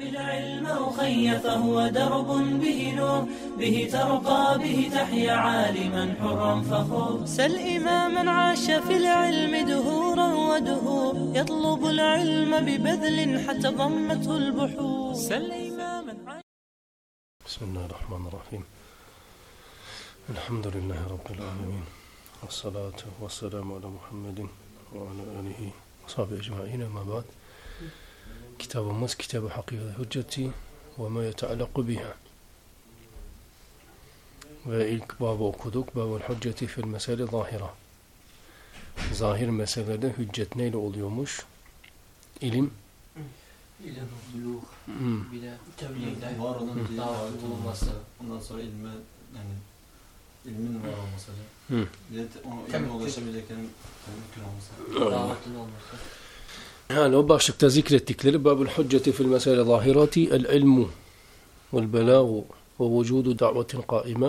بالعلم أخي فهو درب به نور به ترقى به تحيا عالما حرا فخور. سل إماما عاش في العلم دهورا ودهور يطلب العلم ببذل حتى ضمته البحور. سل إماما عاش بسم الله الرحمن الرحيم. الحمد لله رب العالمين والصلاة والسلام على محمد وعلى آله وصحبه أجمعين ما بعد. Kitabımız Kitab-ı Hakikati Hücceti ve ma yeta'allaqu biha. Ve ilk babı okuduk. Babul Hücceti fil mesele zahira. Zahir meselede hüccet neyle oluyormuş? İlim. İlim, buluğ, Hmm. bir de Yani var olan bir davet olması. Ondan sonra ilme yani ilmin var olması. Hı. Bir de o ilme ulaşabileceklerin mümkün olması. davetin olması. Yani o başlıkta zikrettikleri Babul Hücceti fil mesele zahirati el ilmu vel belagu ve vücudu da'vetin kaime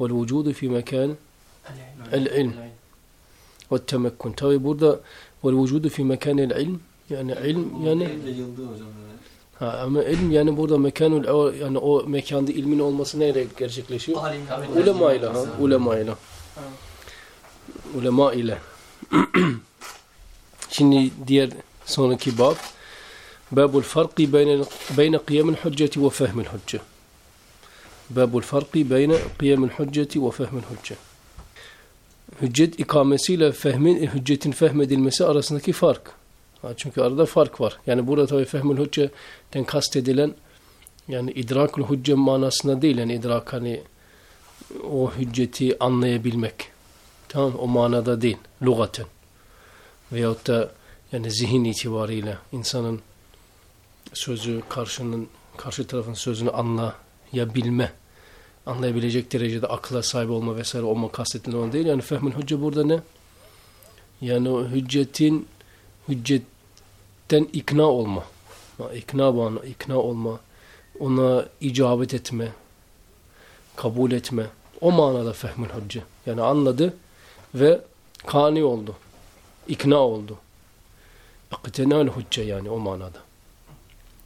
vel vücudu fi mekan el ilm ve temekkün. Tabi burada vel vücudu fi mekan el ilm yani ilm yani Elimde yıldı hocam böyle. Ha, ama ilm yani burada mekanul o- yani o mekanda ilmin olması neyle gerçekleşiyor? Alim, Ulema ile ha, ulema ile. Ulema ile. Şimdi diğer sonraki bab Babul farqi beyne beyne kıyamul hücceti ve fehmil hücce. Babul farqi beyne kıyamul hücceti ve fehmil hücce. Hüccet ikamesiyle fehmin hüccetin fehmedilmesi arasındaki fark. Çünkü arada fark var. Yani burada tabii fehmül hücceden kastedilen yani idrakul hücce manasında değil. Yani idrak hani o hücceti anlayabilmek. Tamam o manada değil. Lugaten. Veyahut da yani zihin itibariyle insanın sözü karşının karşı tarafın sözünü anlayabilme anlayabilecek derecede akla sahip olma vesaire olma kastedilen değil. Yani fehmül hücce burada ne? Yani o hüccetin hüccetten ikna olma. İkna bana, ikna olma. Ona icabet etme. Kabul etme. O manada fehmül hücce. Yani anladı ve kani oldu. İkna oldu. İktinal hücce yani o manada.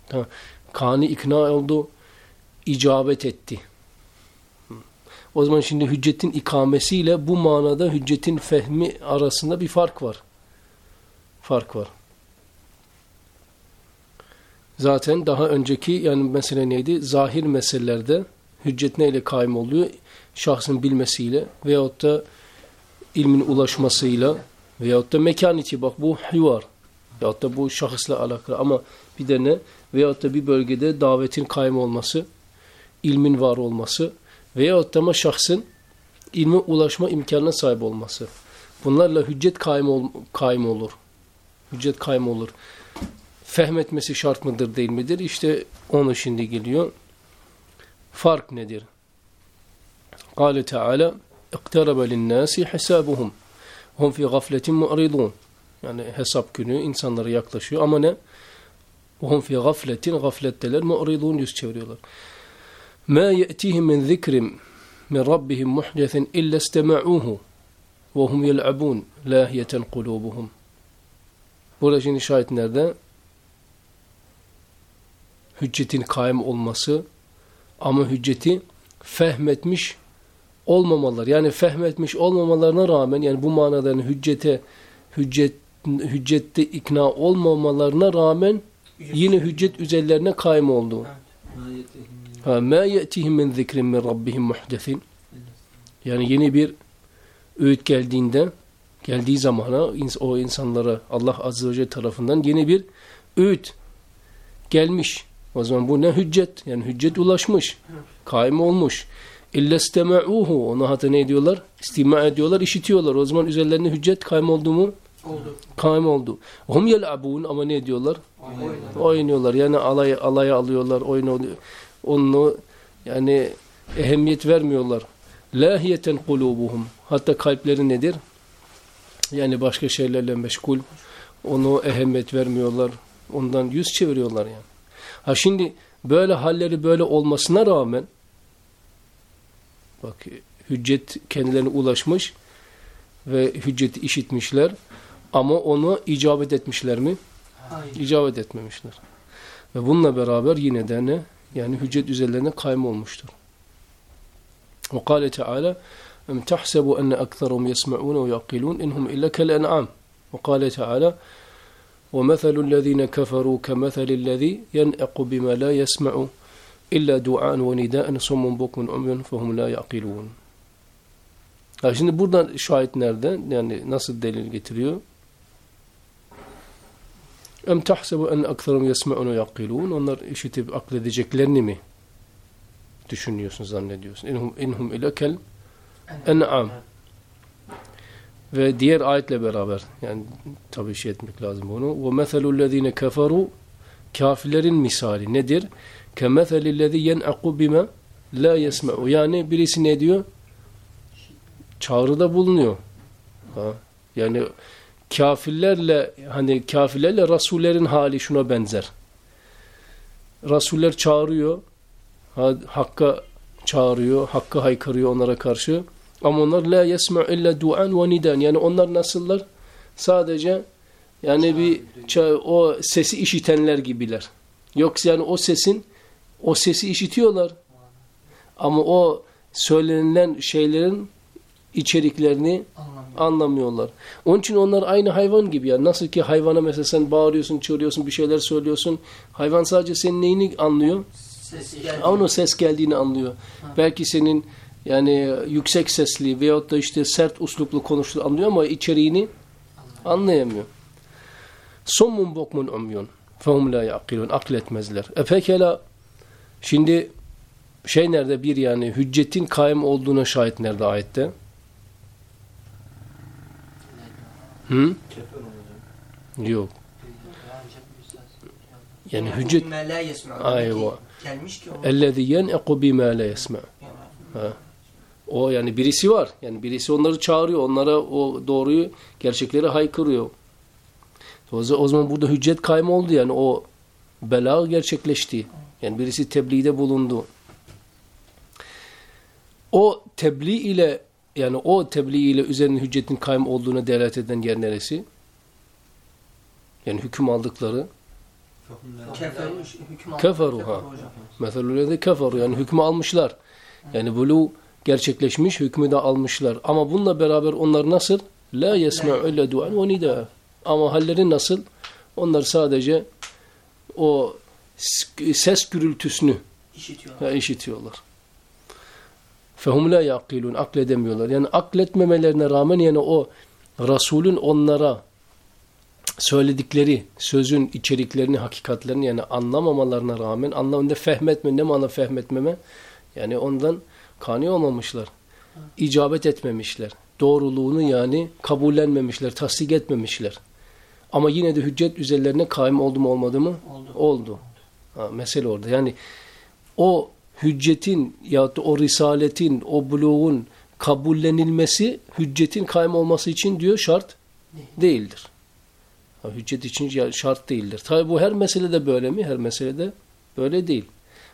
Tamam. Kani ikna oldu. icabet etti. O zaman şimdi hüccetin ikamesiyle bu manada hüccetin fehmi arasında bir fark var. Fark var. Zaten daha önceki yani mesele neydi? Zahir meselelerde hüccet neyle kaim oluyor? Şahsın bilmesiyle veyahut da ilmin ulaşmasıyla veyahut da mekan içi bak bu hivar veyahut da bu şahısla alakalı ama bir de ne? Veyahut da bir bölgede davetin kaim olması, ilmin var olması veyahut da ama şahsın ilme ulaşma imkanına sahip olması. Bunlarla hüccet kaim, ol, kaim olur. Hüccet kaim olur. Fehmetmesi şart mıdır değil midir? İşte onu şimdi geliyor. Fark nedir? Kale Teala اقترب للناس حسابهم هم في غفلة معرضون yani hesap günü insanlara yaklaşıyor ama ne? وهم في غفلة gafletteler mu'ridun yüz çeviriyorlar. ما يأتيهم من ذكر من ربهم محدث إلا استمعوه وهم يلعبون لاهية قلوبهم Burada şimdi şahit nerede? Hüccetin kaim olması ama hücceti fehmetmiş olmamalar. Yani fehmetmiş olmamalarına rağmen yani bu manada yani hüccete hüccet hüccette ikna olmamalarına rağmen yine hüccet üzerlerine kaim oldu. Ha, ma ye'tihim min zikrin min rabbihim muhdesin. Yani yeni bir öğüt geldiğinde geldiği zamana o insanlara Allah Azze ve Celle tarafından yeni bir öğüt gelmiş. O zaman bu ne hüccet? Yani hüccet ulaşmış. Kaim olmuş. İlla istema'uhu. Ona hatta ne ediyorlar? İstima ediyorlar, işitiyorlar. O zaman üzerlerine hüccet kaim oldu mu? Oldu. Kaim oldu. Hum yel'abun ama ne ediyorlar? Oynuyorlar. Yani alay alaya alıyorlar, oyun oluyor. Onu yani ehemmiyet vermiyorlar. Lahiyeten kulubuhum. Hatta kalpleri nedir? Yani başka şeylerle meşgul. Onu ehemmiyet vermiyorlar. Ondan yüz çeviriyorlar yani. Ha şimdi böyle halleri böyle olmasına rağmen bak hüccet kendilerine ulaşmış ve hücceti işitmişler ama onu icabet etmişler mi? Hayır. İcabet etmemişler. Ve bununla beraber yine de ne? Yani hüccet üzerlerine kaym olmuştur. Ve kâle Teala اَمْ تَحْسَبُوا أَنَّ أَكْثَرُهُمْ يَسْمَعُونَ وَيَعْقِلُونَ اِنْهُمْ اِلَّا كَالْاَنْعَامِ وقال تعالى ومثل الذين كفروا كمثل الذي ينعق بما لا يسمع إلا دعاء ونداء صم بكم عمي فهم لا يعقلون Ha şimdi buradan şahit nerede? Yani nasıl delil getiriyor? Em tahsebu en ekserum yesme'un ve yakilun. Onlar işitip akledeceklerini mi düşünüyorsun, zannediyorsun? İnhum, inhum ilekel en'am. Ve diğer ayetle beraber yani tabii şey etmek lazım bunu. Ve meselul lezine keferu kafirlerin misali nedir? Ke meselil lezi yen'aku bime la yesme'u. Yani birisi ne diyor? Çağrıda bulunuyor. Ha. Yani kafirlerle hani kafirlerle rasullerin hali şuna benzer. Rasuller çağırıyor. ha- Hakka çağırıyor, hakka haykırıyor onlara karşı. Ama onlar la yesma illa duan ve nidan. Yani onlar nasıllar? Sadece yani bir o sesi işitenler gibiler. Yoksa yani o sesin o sesi işitiyorlar. Ama o söylenilen şeylerin içeriklerini anlamıyorlar. Onun için onlar aynı hayvan gibi yani nasıl ki hayvana mesela sen bağırıyorsun, çığırıyorsun, bir şeyler söylüyorsun. Hayvan sadece senin neyini anlıyor? Sesi geldi. Onun ses geldiğini anlıyor. Belki senin yani yüksek sesli veyahut da işte sert usluplu konuştuğunu anlıyor ama içeriğini anlayamıyor. Sommun bokmun umyun. Fehum la yaqilun. Akletmezler. E pekala şimdi şey nerede bir yani hüccetin kaim olduğuna şahit nerede ayette? Hı? Yok. Yani hüccet. Ayva. Ellezî yen'eku bimâ la yesme'. Yani O yani birisi var. Yani birisi onları çağırıyor. Onlara o doğruyu, gerçekleri haykırıyor. O za- o zaman burada hüccet kaym oldu yani o bela gerçekleşti. Yani birisi tebliğde bulundu. O tebliğ ile yani o tebliğ ile üzerine hüccetin kaym olduğuna delalet eden yer neresi? Yani hüküm aldıkları. Keferu ha. Meselulerde keferu yani hükmü almışlar. Yani bulu gerçekleşmiş, hükmü de almışlar. Ama bununla beraber onlar nasıl? La yesme'u illa duan ve nida. Ama halleri nasıl? Onlar sadece o ses gürültüsünü İşitiyorlar. ha, işitiyorlar. Fehum la yaqilun akledemiyorlar. Yani akletmemelerine rağmen yani o Resulün onlara söyledikleri sözün içeriklerini, hakikatlerini yani anlamamalarına rağmen anlamında fehmetme, ne mana fehmetmeme? Yani ondan kani olmamışlar. İcabet etmemişler. Doğruluğunu yani kabullenmemişler, tasdik etmemişler. Ama yine de hüccet üzerlerine kaim oldu mu olmadı mı? Oldu. Oldu. Ha, mesele orada. Yani o hüccetin ya da o risaletin, o buluğun kabullenilmesi hüccetin kaim olması için diyor şart değildir. Ha, hüccet için şart değildir. Tabi bu her meselede böyle mi? Her meselede böyle değil.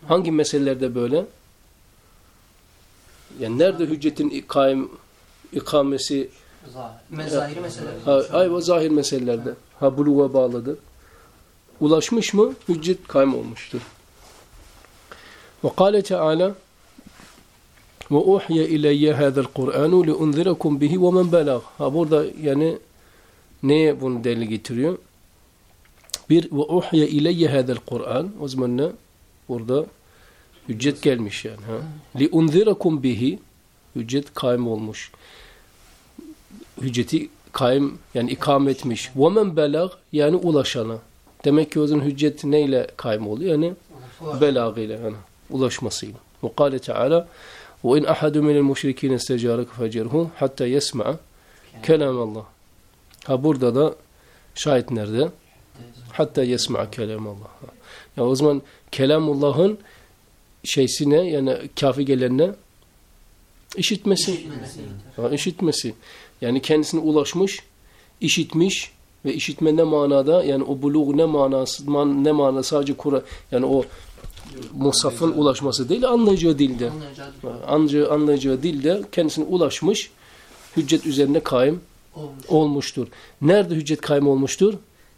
Hangi meselelerde böyle? Yani nerede hüccetin kaim ikamesi Zahir. Mezahiri mesele. ha, ay o zahir meselelerde ha buluğa bağlıdır. Ulaşmış mı? Hüccet kaim olmuştur. Uhiye ileyye hâzel Kur'anu li unzirakum bihi ve men belag. Ha burada yani neye bunu delil getiriyor? Bir uhiye ileyye hâzel Kur'an. O zaman ne? Burada hüccet gelmiş yani. Ha? Unzirakum bihi hüccet kaim olmuş. Hücceti kaim yani ikam etmiş. Men belag yani ulaşana. Demek ki o zaman hüccet neyle kaim oluyor? Yani belagıyla yani ulaşmasıyla. Ve kâle Teala وَاِنْ أَحَدٌ مِنَ الْمُشْرِكِينَ اسْتَجَارَكَ فَجَرْهُ حَتَّى يَسْمَعَ kelam Allah. Ha burada da şahit nerede? Hatta yesma kelam Allah. Ya o zaman kelamullah'ın şeysine yani kafi gelenine işitmesi. Ha, işitmesi. Yani kendisine ulaşmış, işitmiş ve işitme ne manada yani o buluğ ne manası man, ne mana sadece Kur'an yani o musafın ulaşması değil anlayacağı dilde. Anlayacağı Anlayacağı, anlayacağı dilde kendisine ulaşmış hüccet üzerine kaim olmuş. olmuştur. Nerede hüccet kaim olmuştur?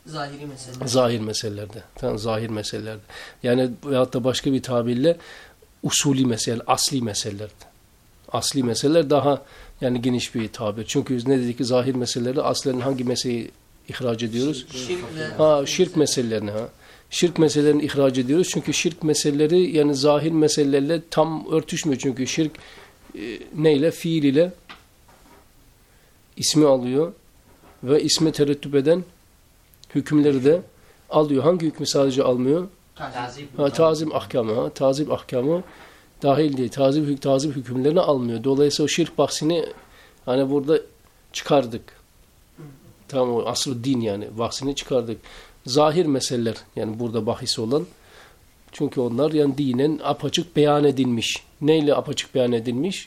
Zahiri mesele. Zahir meselelerde. Tamam, zahir meselelerde. Yani veyahut da başka bir tabirle usulü mesele, asli meselelerde. Asli meseleler daha yani geniş bir tabir. Çünkü ne dedik ki zahir meselelerde aslen hangi meseleyi ihraç ediyoruz? Şirkle Ha şirk meselelerini ha. Şirk meselelerini ihraç ediyoruz. Çünkü şirk meseleleri yani zahir meselelerle tam örtüşmüyor. Çünkü şirk e, neyle? Fiil ile ismi alıyor ve isme terettüp eden hükümleri de alıyor. Hangi hükmü sadece almıyor? tazim. Ha, tazim ahkamı. Ha, tazim ahkamı dahil değil. Tazim, tazim hükümlerini almıyor. Dolayısıyla o şirk bahsini hani burada çıkardık. Tamam o asıl din yani bahsini çıkardık. Zahir meseleler yani burada bahis olan çünkü onlar yani dinen apaçık beyan edilmiş. Neyle apaçık beyan edilmiş?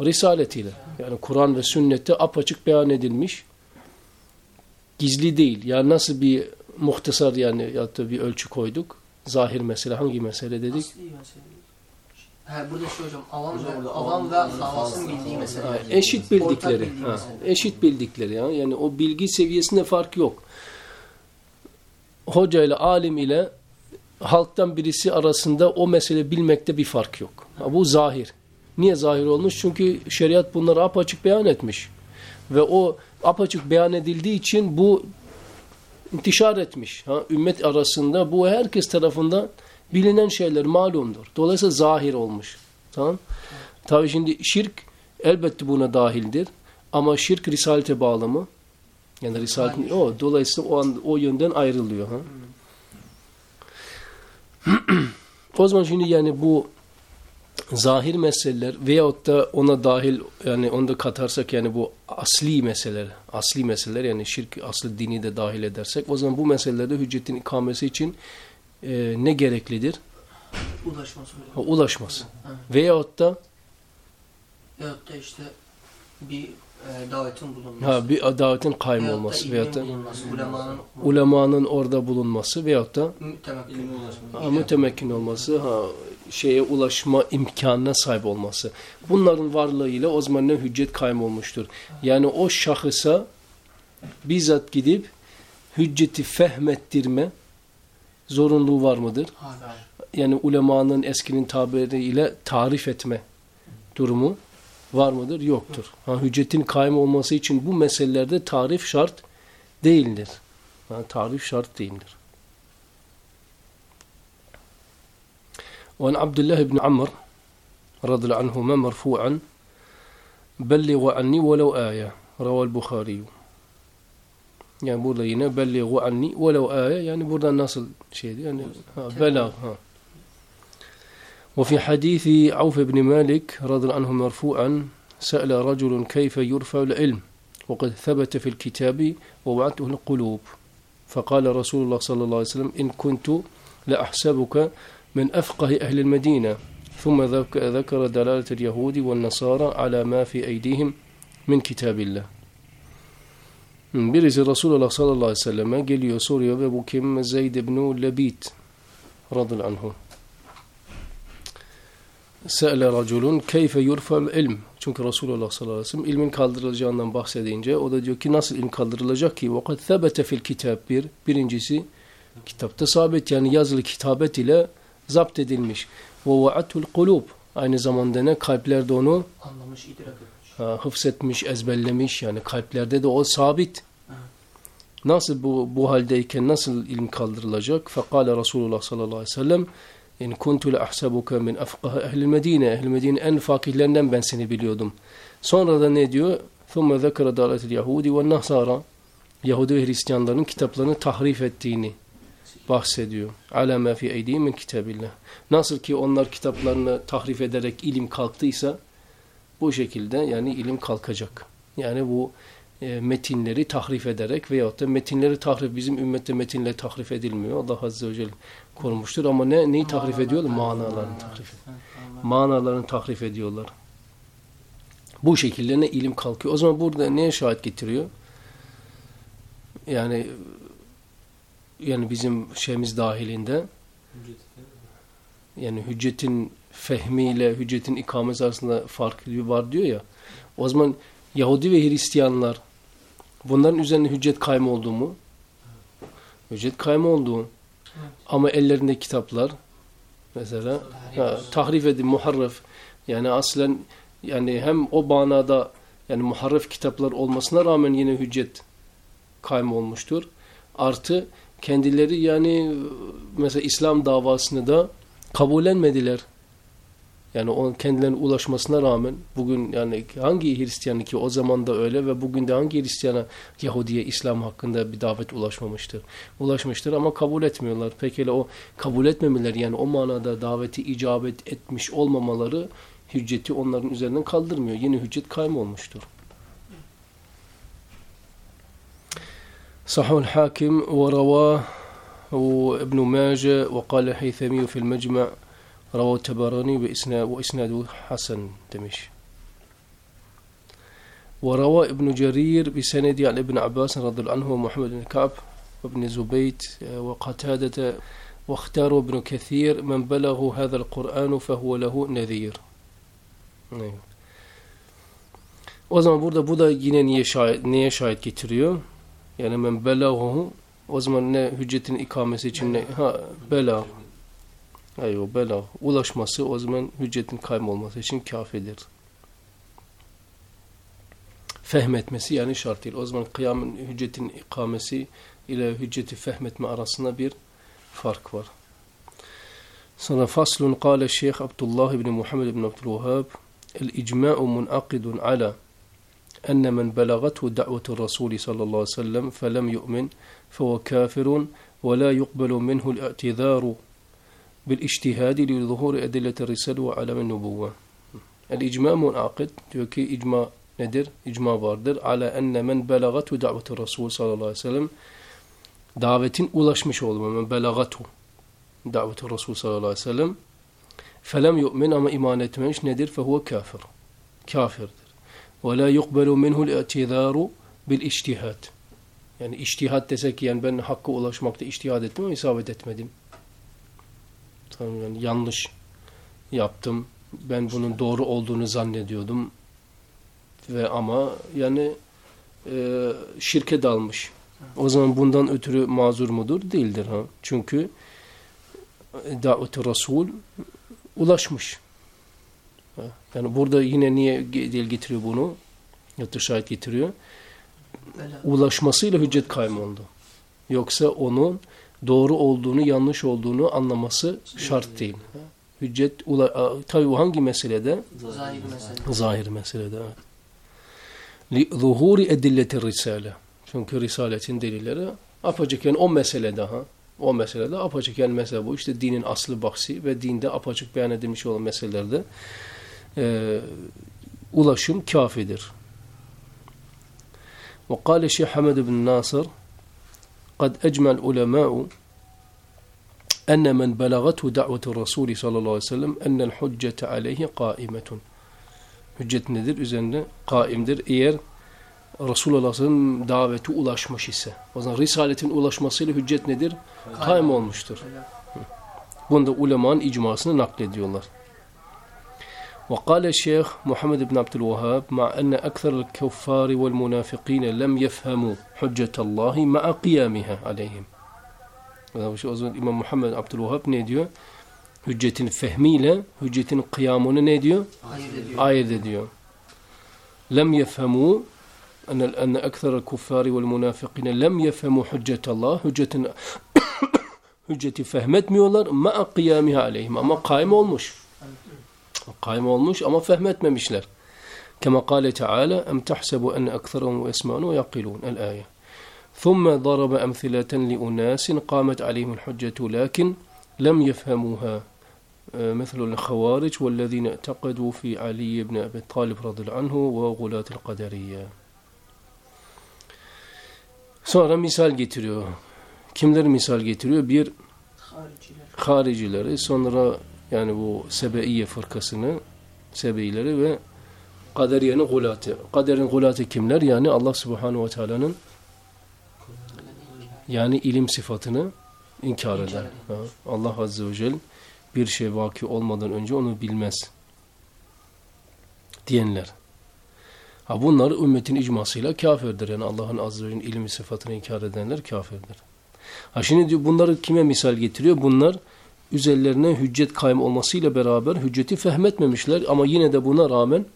Risaletiyle. Yani Kur'an ve sünnette apaçık beyan edilmiş. Gizli değil. Yani nasıl bir muhtasar yani ya da bir ölçü koyduk. Zahir mesele hangi mesele dedik? Asli mesele. Ha, burada şu hocam avam ve, burada avam ve havasın bildiği mesele. Ha, eşit bildikleri. Ha, eşit bildikleri ya. Yani o bilgi seviyesinde fark yok. Hoca ile alim ile halktan birisi arasında o mesele bilmekte bir fark yok. Ha, bu zahir. Niye zahir olmuş? Çünkü şeriat bunları apaçık beyan etmiş. Ve o apaçık beyan edildiği için bu intişar etmiş. Ha, ümmet arasında bu herkes tarafından bilinen şeyler malumdur. Dolayısıyla zahir olmuş. Tamam? Tabii şimdi şirk elbette buna dahildir. Ama şirk risalete bağlı mı? Yani risaletin o dolayısıyla o an, o yönden ayrılıyor ha. o zaman şimdi yani bu zahir meseleler veyahut da ona dahil yani onu da katarsak yani bu asli meseleler, asli meseleler yani şirk aslı dini de dahil edersek o zaman bu meselelerde hüccetin ikamesi için e, ne gereklidir? Hocam. Ha, ulaşması. Ha. Veyahut da Veyahut da işte bir e, davetin bulunması. ha, bir davetin kaym Veyahut olması veyahut da bulunması. Ulemanın ulemanın orada bulunması veyahut da ulaşmak. ha, mütemekkin olması, ha, şeye ulaşma imkanına sahip olması. Bunların varlığıyla o zaman ne hüccet kaym olmuştur. Yani o şahısa bizzat gidip hücceti fehmettirme zorunluluğu var mıdır? Hala. Yani ulemanın eskinin tabiriyle tarif etme durumu var mıdır? Yoktur. Ha, hüccetin kaim olması için bu meselelerde tarif şart değildir. Ha, tarif şart değildir. وعن عبد الله بن عمر رضي الله عنهما مرفوعا بلغوا عني ولو آية روى البخاري yani burada yine belliğu anni velev âye yani burada nasıl şeydi yani ha, belag ha. وفي حديث عوف بن مالك رضي الله عنه مرفوعا سأل رجل كيف يرفع العلم وقد ثبت في الكتاب ووعته القلوب فقال رسول الله صلى الله عليه وسلم إن كنت لأحسبك من أفقه أهل المدينة ثم ذك- ذكر دلالة اليهود والنصارى على ما في أيديهم من كتاب الله Hmm, Birisi Resulullah sallallahu aleyhi ve selleme geliyor soruyor ve bu kim? Zeyd ibn Lebit radıyallahu anhu. Se'le raculun keyfe yurfel ilm. Çünkü Resulullah sallallahu aleyhi ve sellem ilmin kaldırılacağından bahsedince o da diyor ki nasıl ilm kaldırılacak ki? Vakat sebete fil kitab bir. Birincisi kitapta sabit yani yazılı kitabet ile zapt edilmiş. Ve va'atul kulub. Aynı zamanda ne? Kalplerde onu anlamış, idrak etmiş. Hıfzetmiş, ezberlemiş. Yani kalplerde de o sabit. Nasıl bu, bu haldeyken nasıl ilim kaldırılacak? Fekale Resulullah sallallahu aleyhi ve sellem in kuntu la ahsabuka min afqah ehli Medine. Ehli Medine en fakihlerinden ben seni biliyordum. Sonra da ne diyor? Zekara dalatil Yahudi ve Nasara. Yahudi ve Hristiyanların kitaplarını tahrif ettiğini bahsediyor. Ala ma fi eydihim min kitabillah. Nasıl ki onlar kitaplarını tahrif ederek ilim kalktıysa bu şekilde yani ilim kalkacak. Yani bu e, metinleri tahrif ederek veyahut da metinleri tahrif bizim ümmette metinle tahrif edilmiyor. Allah Azze ve Celle korumuştur ama ne neyi tahrif ediyorlar? Manalarını tahrif. Manalarını tahrif ediyorlar. Bu şekilde ne ilim kalkıyor. O zaman burada neye şahit getiriyor? Yani yani bizim şeyimiz dahilinde yani hüccetin fehmiyle hüccetin ikamesi arasında fark var diyor ya. O zaman Yahudi ve Hristiyanlar bunların üzerine hüccet kaym oldu mu? Hüccet kaym oldu. Ama ellerinde kitaplar mesela ha, tahrif edin muharref yani aslen yani hem o manada yani muharref kitaplar olmasına rağmen yine hüccet kaym olmuştur. Artı kendileri yani mesela İslam davasını da kabullenmediler. Yani o kendilerine ulaşmasına rağmen bugün yani hangi Hristiyan ki o zaman da öyle ve bugün de hangi Hristiyana Yahudiye İslam hakkında bir davet ulaşmamıştır. Ulaşmıştır ama kabul etmiyorlar. Peki o kabul etmemeleri yani o manada daveti icabet etmiş olmamaları hücceti onların üzerinden kaldırmıyor. Yine hüccet kaym olmuştur. صحه الحاكم ورواه ابن ماجه وقال الهيثمي في المجمع رواه التبراني وإسناده حسن دمش وروى ابن جرير بسند عن ابن عباس رضي الله عنه ومحمد بن كعب وابن زبيت وقتادة واختار ابن كثير من بلغ هذا القرآن فهو له نذير Evet. O zaman burada bu da yine niye şahit, neye şahit getiriyor? Yani men belahuhu o zaman ne hüccetin ikamesi için ne? Ha. Ayyo bela. Ulaşması o zaman hüccetin kaybolması için kafidir. Fehmetmesi yani şart değil. O zaman kıyamın hüccetin ikamesi ile hücceti fehmetme arasında bir fark var. Sonra faslun kâle Şeyh Abdullah ibn Muhammed ibn Abdülvehhab الإجماع منعقد على أن من بلغته دعوة الرسول صلى الله عليه وسلم فلم يؤمن فهو كافر ولا يقبل منه الاعتذار بالاجتهاد لظهور أدلة الرسالة وعلم النبوة الإجماع منعقد diyor ki icma nedir? İcma vardır. Ala enne men belagatu da'vetu Resul sallallahu aleyhi ve sellem davetin ulaşmış olduğu men belagatu da'vetu Resul sallallahu aleyhi ve sellem felem yu'min ama iman etmemiş nedir? Fehuve kafir. Kafirdir. Ve la yuqbelu minhul i'tizaru bil iştihad. Yani iştihad desek yani ben hakka ulaşmakta iştihad ettim ama isabet etmedim. Tamam yani yanlış yaptım. Ben bunun doğru olduğunu zannediyordum. Ve ama yani e, şirke dalmış. O zaman bundan ötürü mazur mudur? Değildir. ha. Çünkü davet-i Resul ulaşmış. Ha, Yani burada yine niye dil getiriyor bunu? Yatır şahit getiriyor. Ulaşmasıyla hüccet kayboldu. Yoksa onun doğru olduğunu, yanlış olduğunu anlaması şart değil. Ha, Hüccet, ula, tabi bu hangi meselede? Zahir mesele. Zahir meselede. Evet. Li zuhuri edilleti risale. Çünkü risaletin delilleri apaçık yani o mesele daha. O meselede apaçık yani mesele bu. İşte dinin aslı bahsi ve dinde apaçık beyan edilmiş olan meselelerde e, ulaşım kafidir. وقال الشيخ حمد بن ناصر قد أجمع العلماء أن من بلغته دعوة الرسول صلى الله عليه وسلم أن الحجة عليه قائمة Hüccet nedir? Üzerinde kaimdir. Eğer Resulullah Aleyhisselam daveti ulaşmış ise. O zaman Risaletin ulaşmasıyla hüccet nedir? Kaim olmuştur. Bunda ulemanın icmasını naklediyorlar. وقال الشيخ محمد بن عبد الوهاب مع أن أكثر الكفار والمنافقين لم يفهموا حجة الله مع قيامها عليهم. هذا هو أظن الإمام محمد عبد الوهاب نيديو حجة فهميلة حجة قيامنا نيديو آية ديو لم يفهموا أن أن أكثر الكفار والمنافقين لم يفهموا حجة الله حجة حجة فهمت ميولر مع قيامها عليهم أما قائمة والمشف. Kaim olmuş ama fehmetmemişler. Kema kâle Teala em tahsebu en ekserahum yesma'un ve yaqilun el ayet. ثم ضرب أمثلة لأناس قامت عليهم الحجة لكن لم يفهموها مثل الخوارج والذين اعتقدوا في علي بن أبي طالب رضي الله عنه وغلاة القدرية Sonra misal getiriyor. Kimleri misal getiriyor? Bir Hariciler. haricileri, sonra yani bu Sebeiye fırkasını, Sebeileri ve Kaderiye'nin gulatı. Kaderin gulatı kimler? Yani Allah Subhanahu ve Teala'nın yani ilim sıfatını inkar eder. Ha, Allah Azze ve Celle bir şey vaki olmadan önce onu bilmez diyenler. Ha bunlar ümmetin icmasıyla kafirdir. Yani Allah'ın Azze ve Celle'nin ilim sıfatını inkar edenler kafirdir. Ha şimdi diyor bunları kime misal getiriyor? Bunlar üzerlerine hüccet kaym olmasıyla beraber hücceti fehmetmemişler ama yine de buna rağmen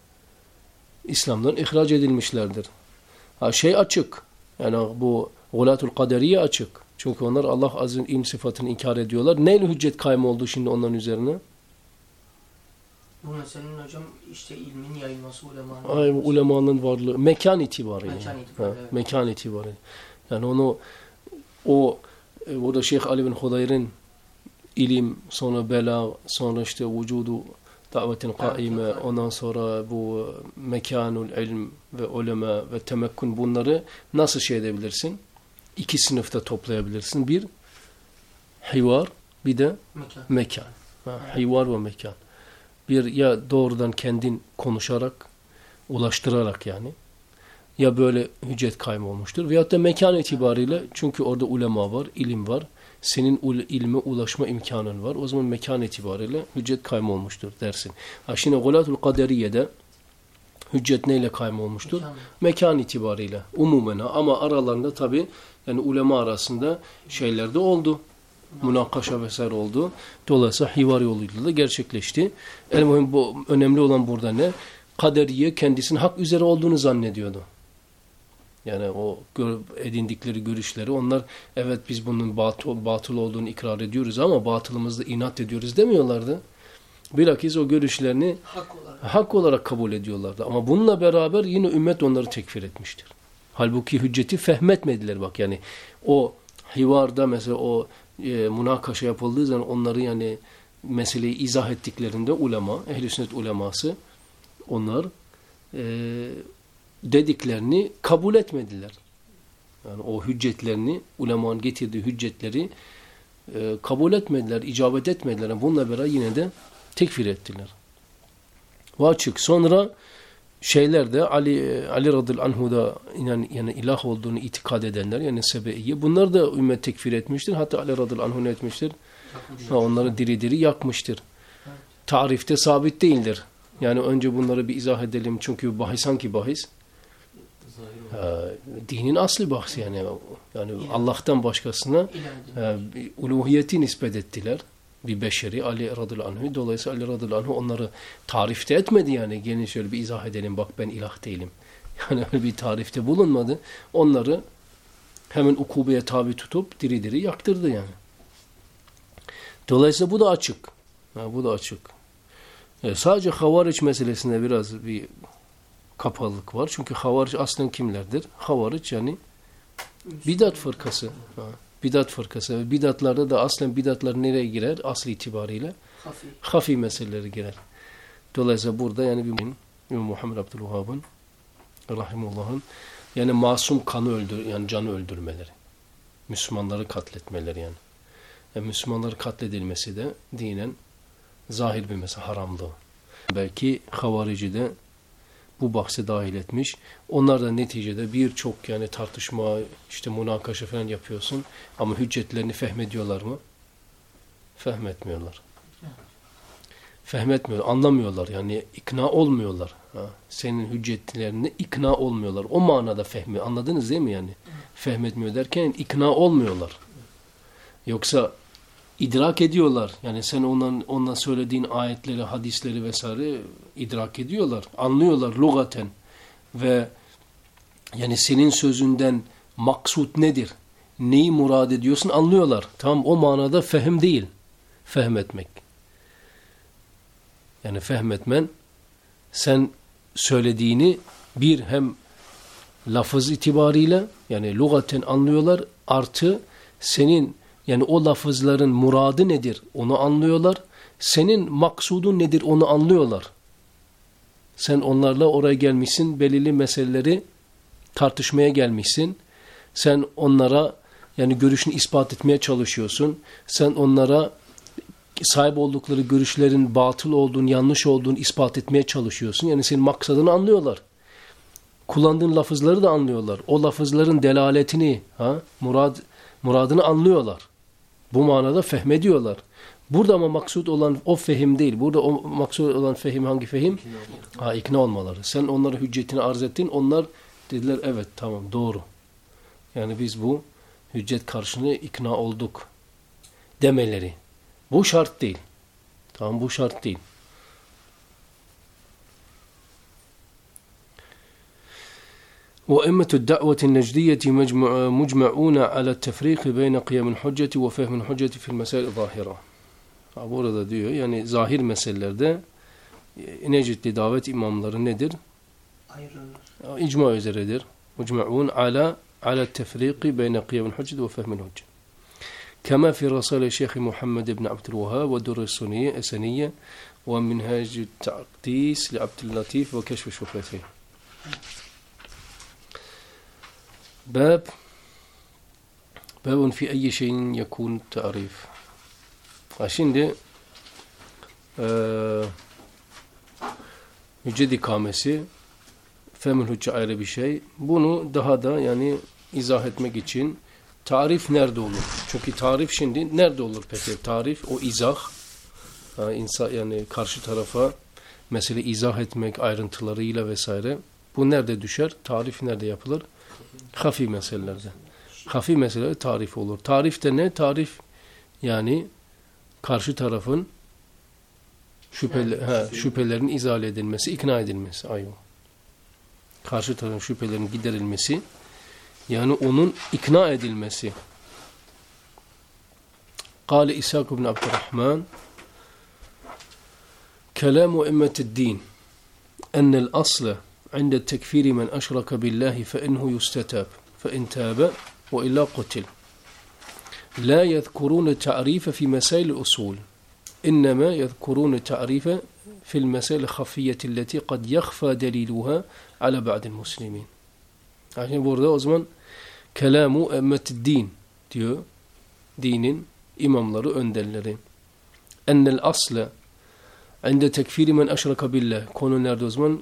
İslam'dan ihraç edilmişlerdir. Ha şey açık. Yani bu gulatul kaderiye açık. Çünkü onlar Allah azim ilm sıfatını inkar ediyorlar. Neyle hüccet kaym oldu şimdi onların üzerine? Bu meselenin hocam işte ilmin yayılması ulemanın. Ay, ulemanın varlığı mekan itibariyle. Mekan itibariyle, Ha, evet. Mekan itibariyle. Yani onu o e, burada Şeyh Ali bin Hudayr'ın ilim, sonra bela, sonra işte vücudu davetin kaime, ondan sonra bu mekanul ilm ve ulema ve temekkün bunları nasıl şey edebilirsin? İki sınıfta toplayabilirsin. Bir, hivar, bir de Mekan. mekan. Ha, hivar ve mekan. Bir ya doğrudan kendin konuşarak, ulaştırarak yani. Ya böyle hüccet kaym olmuştur. Veyahut da mekan itibariyle çünkü orada ulema var, ilim var. Senin ul- ilme ulaşma imkanın var. O zaman mekan itibariyle hüccet kaym olmuştur dersin. Ha şimdi Gulatul Kaderiye'de hüccet neyle kaym olmuştur? Mekan. mekan itibariyle umumen ama aralarında tabi yani ulema arasında şeyler de oldu. Münakaşa vesaire oldu. Dolayısıyla hivar yoluyla da gerçekleşti. En mühim bu önemli olan burada ne? Kaderiye kendisinin hak üzere olduğunu zannediyordu. Yani o gör, edindikleri görüşleri onlar evet biz bunun batıl, batıl olduğunu ikrar ediyoruz ama batılımızda inat ediyoruz demiyorlardı. Bilakis o görüşlerini Hak olarak. hak olarak kabul ediyorlardı. Ama bununla beraber yine ümmet onları tekfir etmiştir. Halbuki hücceti fehmetmediler bak yani o hivarda mesela o e, münakaşa yapıldığı zaman onları yani meseleyi izah ettiklerinde ulema, ehl-i sünnet uleması onlar e, dediklerini kabul etmediler. Yani o hüccetlerini, ulemanın getirdiği hüccetleri e, kabul etmediler, icabet etmediler. Yani bununla beraber yine de tekfir ettiler. Bu açık. Sonra şeyler de Ali Ali radıyallahu anhu da yani ilah olduğunu itikad edenler yani sebeiye bunlar da ümmet tekfir etmiştir. Hatta Ali radıyallahu anhu etmiştir? Ha, onları diri diri yakmıştır. Tarifte sabit değildir. Yani önce bunları bir izah edelim çünkü bahis hangi bahis? Ha, dinin asli bahsi yani. Yani Allah'tan başkasına e, uluhiyeti nispet ettiler. Bir beşeri Ali radıyallahu anh'ı. Dolayısıyla Ali radıyallahu anh onları tarifte etmedi yani. Gelin şöyle bir izah edelim bak ben ilah değilim. Yani öyle bir tarifte bulunmadı. Onları hemen ukubeye tabi tutup diri diri yaktırdı yani. Dolayısıyla bu da açık. Ha, bu da açık. E, sadece havariç meselesinde biraz bir kapalılık var. Çünkü havariç aslen kimlerdir? Havariç yani bidat fırkası. Ha, bidat fırkası. Ve Bidatlarda da aslen bidatlar nereye girer? Aslı itibariyle Hafi. hafi meseleleri girer. Dolayısıyla burada yani bir İmam Muhammed Abdülvahhab'ın rahimullah'ın yani masum kanı öldür yani canı öldürmeleri. Müslümanları katletmeleri yani. yani Müslümanları katledilmesi de dinen zahir bir mesele haramlığı. Belki havarici de bu bahse dahil etmiş. Onlar da neticede birçok yani tartışma, işte münakaşa falan yapıyorsun. Ama hüccetlerini fehmediyorlar mı? Fehmetmiyorlar. Fehmetmiyorlar, anlamıyorlar. Yani ikna olmuyorlar. Ha. Senin hüccetlerine ikna olmuyorlar. O manada fehmi. Anladınız değil mi yani? Fehmetmiyor derken ikna olmuyorlar. Yoksa idrak ediyorlar. Yani sen ondan ondan söylediğin ayetleri, hadisleri vesaire idrak ediyorlar. Anlıyorlar lugaten ve yani senin sözünden maksut nedir? Neyi murad ediyorsun anlıyorlar. Tamam o manada fehim değil. Fehmetmek. Yani fehmetmen sen söylediğini bir hem lafız itibariyle yani lugaten anlıyorlar artı senin yani o lafızların muradı nedir onu anlıyorlar. Senin maksudun nedir onu anlıyorlar. Sen onlarla oraya gelmişsin belirli meseleleri tartışmaya gelmişsin. Sen onlara yani görüşünü ispat etmeye çalışıyorsun. Sen onlara sahip oldukları görüşlerin batıl olduğunu, yanlış olduğunu ispat etmeye çalışıyorsun. Yani senin maksadını anlıyorlar. Kullandığın lafızları da anlıyorlar. O lafızların delaletini, ha, murad, muradını anlıyorlar. Bu manada fehmediyorlar. Burada ama maksud olan o fehim değil. Burada o maksud olan fehim hangi fehim? Ha, ikna olmaları. Sen onlara hüccetini arz ettin. Onlar dediler evet tamam doğru. Yani biz bu hüccet karşısında ikna olduk demeleri. Bu şart değil. Tamam bu şart değil. وأئمة الدعوة النجدية مجمع مجمعون على التفريق بين قيام الحجة وفهم الحجة في المسائل الظاهرة. Ha, Burada diyor yani zahir meselelerde e, Necdli davet imamları nedir? Ayrılır. İcma üzeredir. Mucma'un ala ala tefriki beyne kıyamul hüccet ve fehmil hüccet. Kema fi Rasale Şeyh Muhammed ibn Abdülvehhab ve Durr Suniye Eseniye ve Minhaj Ta'kdis li Abdüllatif ve Keşf Şüpheti. Bab Babun fi eyyi şeyin yekun tarif. Ha şimdi eee hüccet ikamesi Femül hücce ayrı bir şey. Bunu daha da yani izah etmek için tarif nerede olur? Çünkü tarif şimdi nerede olur peki? Tarif o izah ha, insan yani karşı tarafa mesele izah etmek ayrıntılarıyla vesaire. Bu nerede düşer? Tarif nerede yapılır? Hafi meselelerde. Hafi meseleler tarif olur. Tarif de ne? Tarif yani karşı tarafın şüpheli, ha, şüphelerin izale edilmesi, ikna edilmesi. Aynen karşı tarafın şüphelerinin giderilmesi yani onun ikna edilmesi. قال إسحاق بن عبد الرحمن كلام أئمة الدين أن الأصل عند التكفير من أشرك بالله فإنه يستتاب فإن تاب وإلا قتل لا يذكرون التعريف في مسائل الأصول إنما يذكرون التعريف في المسائل الخفية التي قد يخفى دليلها على بعض المسلمين. عشان برده أزمان كلام أمة الدين ديو دين إمام لرؤندلر أن الأصل عند تكفير من أشرك بالله كونوا نرد أزمان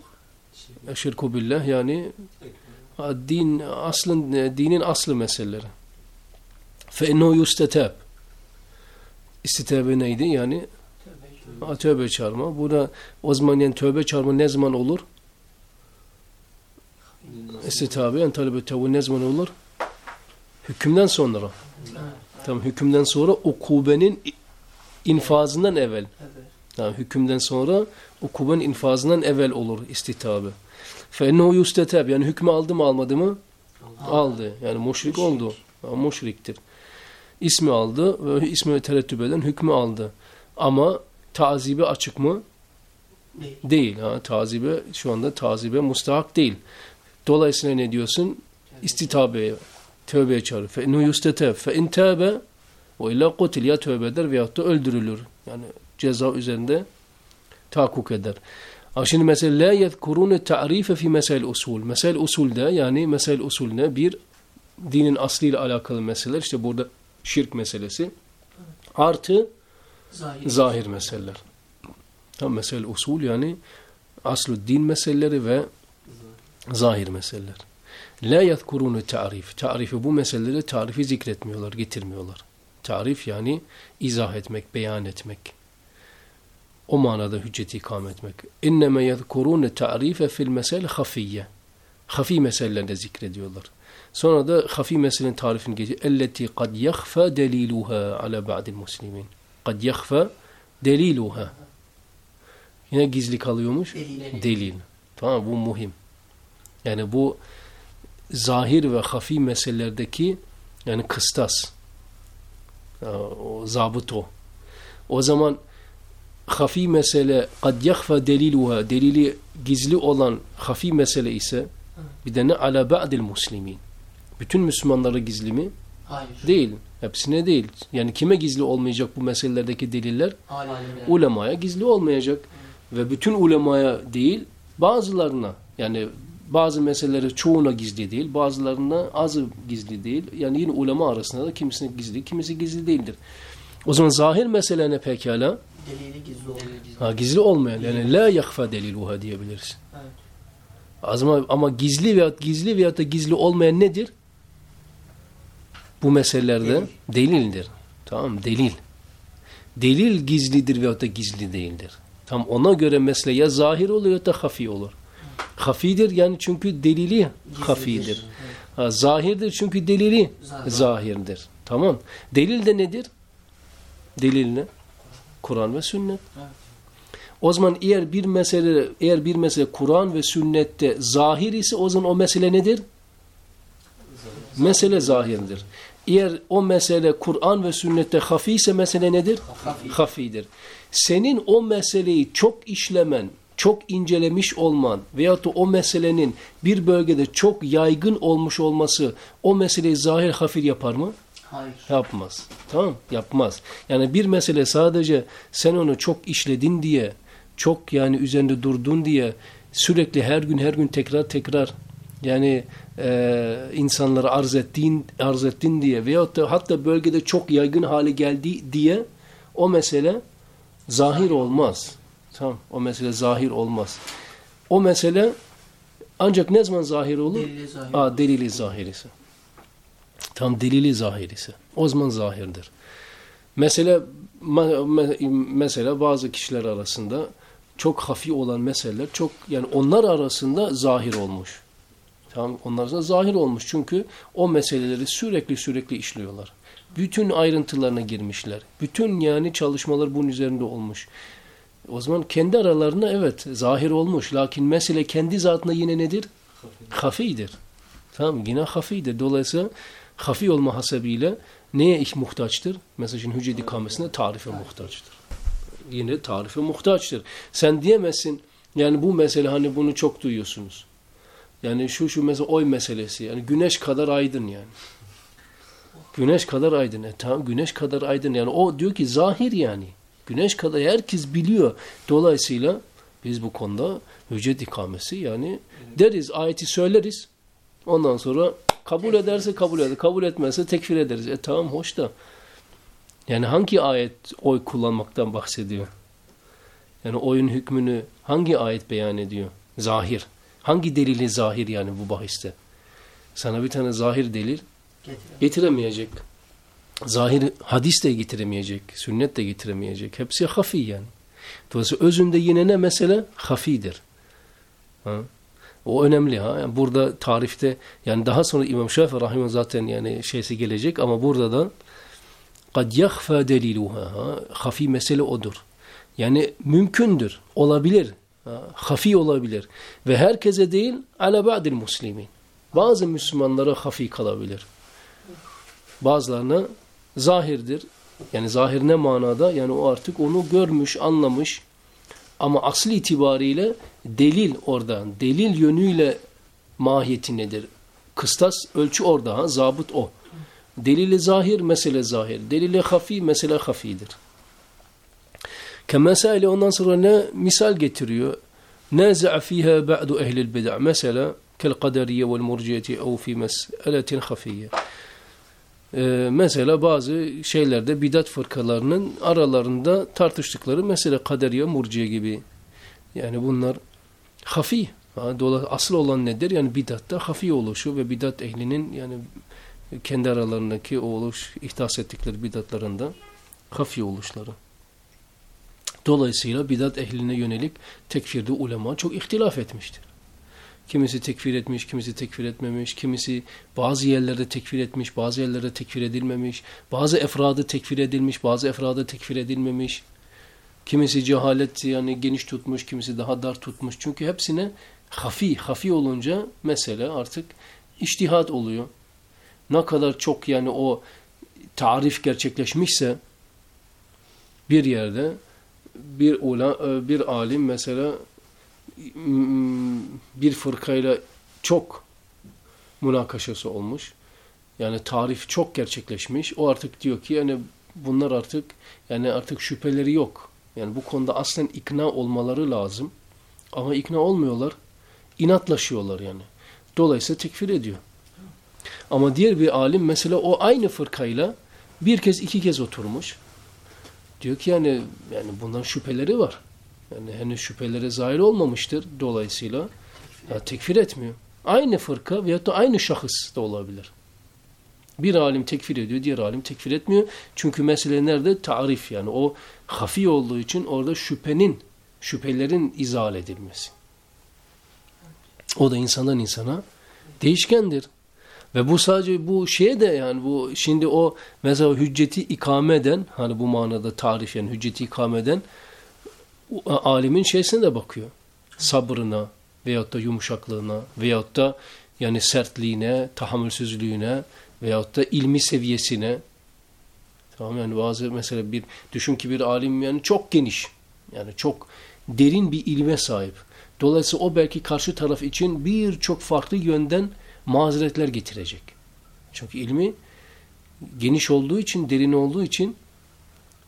أشركوا بالله يعني الدين أصلا دين أصل مسائل Fe innehu yustetab. İstitabe neydi? Yani ha, tövbe çağırma. Burada o zaman yani tövbe çağırma ne zaman olur? İstitabe yani talebe tevbe ne zaman olur? Hükümden sonra. Tamam hükümden sonra ukubenin infazından evvel. Evet. Yani hükümden sonra ukubenin infazından evvel olur istitabe. فَاِنَّهُ يُسْتَتَبْ Yani hükmü aldı mı almadı mı? Aldı. Yani müşrik oldu. Yani müşriktir. İsmi aldı ve ismi terettüp eden hükmü aldı. Ama tazibe açık mı? Değil. Değil. Ha, tazibe şu anda tazibe mustahak değil. Dolayısıyla ne diyorsun? İstitabeye, tövbeye çağırır. Fe inhu yusteteb. Fe in tâbe ve illa kutil. Ya tövbe eder veyahut da öldürülür. Yani ceza üzerinde tahakkuk eder. Ha şimdi mesela la yezkurune ta'rife fi mesel usul. Mesel usulde yani mesel usul ne? Bir dinin asliyle alakalı meseleler. İşte burada şirk meselesi. Artı Zahir. zahir meseleler. Tam mesel usul yani aslı din meseleleri ve zahir meseleler. La yezkurune ta'rif. Tarifi bu meseleleri tarifi zikretmiyorlar, getirmiyorlar. Tarif yani izah etmek, beyan etmek. O manada hücceti ikame etmek. İnneme yezkurune ta'rife fil mesele hafiyye. Hafi meselelerinde zikrediyorlar. Sonra da hafi meselenin tarifini geçiyor. Elleti kad yakhfa deliluha ala ba'dil muslimin. Kad yakhfa deliluha. Yine gizli kalıyormuş. Delil. Delil. Tamam bu muhim. Yani bu zahir ve hafi meselelerdeki yani kıstas. O zabıt o. O zaman hafi mesele kad yakhfa deliluha delili gizli olan hafi mesele ise bir de ne ala ba'dil muslimin. Bütün Müslümanlara gizli mi? Hayır. Değil. Hepsine değil. Yani kime gizli olmayacak bu meselelerdeki deliller? Alimler. Ulemaya gizli olmayacak. Ve bütün ulemaya değil bazılarına yani bazı meseleleri çoğuna gizli değil, bazılarına azı gizli değil. Yani yine ulema arasında da kimisine gizli, kimisi gizli değildir. O zaman zahir mesele ne pekala? Delili gizli oluyor. Ha, gizli olmayan yani la yakfa deliluha diyebiliriz. Evet. Ama, ama gizli veya gizli veya da gizli olmayan nedir? Bu meselelerde delildir. Tamam delil. Delil gizlidir veyahut da gizli değildir. Tam ona göre mesele ya zahir olur ya da hafi olur. Hafidir yani çünkü delili hafidir. Ha, zahirdir çünkü delili Zahir. zahirdir. Tamam. Delil de nedir? Delil ne? Kur'an ve sünnet. Evet. O zaman eğer bir mesele eğer bir mesele Kur'an ve sünnette zahir ise o zaman o mesele nedir? Mesele zahirdir. Eğer o mesele Kur'an ve sünnette hafi ise mesele nedir? Hafi. Hafidir. Senin o meseleyi çok işlemen, çok incelemiş olman veyahut da o meselenin bir bölgede çok yaygın olmuş olması o meseleyi zahir hafif yapar mı? Hayır. Yapmaz. Tamam Yapmaz. Yani bir mesele sadece sen onu çok işledin diye, çok yani üzerinde durdun diye sürekli her gün her gün tekrar tekrar yani e, insanlara arz ettiğin, arz ettin diye veyahut da hatta bölgede çok yaygın hale geldi diye o mesele zahir olmaz. Tamam. O mesele zahir olmaz. O mesele ancak ne zaman zahir olur? Delili zahir. Aa, delili zahirisi. Tam delili zahirisi. O zaman zahirdir. Mesela me- me- mesela bazı kişiler arasında çok hafi olan meseleler çok yani onlar arasında zahir olmuş. Tamam onlar arasında zahir olmuş çünkü o meseleleri sürekli sürekli işliyorlar. Bütün ayrıntılarına girmişler. Bütün yani çalışmalar bunun üzerinde olmuş. O zaman kendi aralarında evet zahir olmuş. Lakin mesele kendi zatında yine nedir? Hafidir. Tamam yine hafidir. Dolayısıyla hafi olma hasebiyle neye iş muhtaçtır? Mesela şimdi hüccet ikamesine tarife muhtaçtır. Yine tarife muhtaçtır. Sen diyemezsin yani bu mesele hani bunu çok duyuyorsunuz. Yani şu şu mesela oy meselesi. Yani güneş kadar aydın yani. Güneş kadar aydın. E tamam güneş kadar aydın. Yani o diyor ki zahir yani. Güneş kadar herkes biliyor. Dolayısıyla biz bu konuda hüccet ikamesi yani deriz ayeti söyleriz. Ondan sonra kabul ederse kabul eder. Kabul etmezse tekfir ederiz. E tamam hoş da. Yani hangi ayet oy kullanmaktan bahsediyor? Yani oyun hükmünü hangi ayet beyan ediyor? Zahir. Hangi delili zahir yani bu bahiste? Sana bir tane zahir delil getiremeyecek. Zahir hadis de getiremeyecek. Sünnet de getiremeyecek. Hepsi hafi yani. Dolayısıyla özünde yine ne mesele? Hafidir. Ha? O önemli ha. Yani burada tarifte yani daha sonra İmam Şafii rahimehullah zaten yani şeysi gelecek ama burada da kad yahfa deliluha. Ha? Hafi mesele odur. Yani mümkündür. Olabilir. Ha? Hafi olabilir. Ve herkese değil ala ba'dil muslimin. Bazı Müslümanlara hafi kalabilir. Bazılarına zahirdir. Yani zahir ne manada? Yani o artık onu görmüş, anlamış. Ama asli itibariyle delil orada. Delil yönüyle mahiyeti nedir? Kıstas ölçü orada. Ha? Zabıt o. Delili zahir, mesele zahir. Delili hafi, mesele hafidir. Kemesele ondan sonra ne misal getiriyor? Naza'a fiha ba'du ehlil bid'a. Mesela kel kaderiye vel murciyeti ev fi mes'eletin hafiyye. Ee, mesela bazı şeylerde bidat fırkalarının aralarında tartıştıkları mesela kaderiye, murciye gibi. Yani bunlar hafi. Ha, asıl olan nedir? Yani bidatta hafi oluşu ve bidat ehlinin yani kendi aralarındaki oluş, ihdas ettikleri bidatlarında hafi oluşları. Dolayısıyla bidat ehline yönelik tekfirde ulema çok ihtilaf etmiştir. Kimisi tekfir etmiş, kimisi tekfir etmemiş, kimisi bazı yerlerde tekfir etmiş, bazı yerlerde tekfir edilmemiş, bazı efradı tekfir edilmiş, bazı efradı tekfir edilmemiş. Kimisi cehalet yani geniş tutmuş, kimisi daha dar tutmuş. Çünkü hepsine hafi, hafi olunca mesele artık iştihat oluyor. Ne kadar çok yani o tarif gerçekleşmişse bir yerde bir ula, bir alim mesela bir fırkayla çok münakaşası olmuş. Yani tarif çok gerçekleşmiş. O artık diyor ki yani bunlar artık yani artık şüpheleri yok. Yani bu konuda aslen ikna olmaları lazım. Ama ikna olmuyorlar. İnatlaşıyorlar yani. Dolayısıyla tekfir ediyor. Ama diğer bir alim mesela o aynı fırkayla bir kez iki kez oturmuş. Diyor ki yani yani bundan şüpheleri var. Yani henüz şüphelere zahir olmamıştır. Dolayısıyla ya, tekfir etmiyor. Aynı fırka veyahut da aynı şahıs da olabilir. Bir alim tekfir ediyor, diğer alim tekfir etmiyor. Çünkü mesele nerede? Tarif yani. O hafi olduğu için orada şüphenin, şüphelerin izale edilmesi. O da insandan insana değişkendir. Ve bu sadece bu şeye de yani bu şimdi o mesela hücceti ikame eden hani bu manada tarif yani hücceti ikame eden o alimin şeysine de bakıyor. Sabrına veyahut da yumuşaklığına veyahut da yani sertliğine, tahammülsüzlüğüne veyahut da ilmi seviyesine tamam yani bazı mesela bir düşün ki bir alim yani çok geniş yani çok derin bir ilme sahip. Dolayısıyla o belki karşı taraf için birçok farklı yönden mazeretler getirecek. Çünkü ilmi geniş olduğu için, derin olduğu için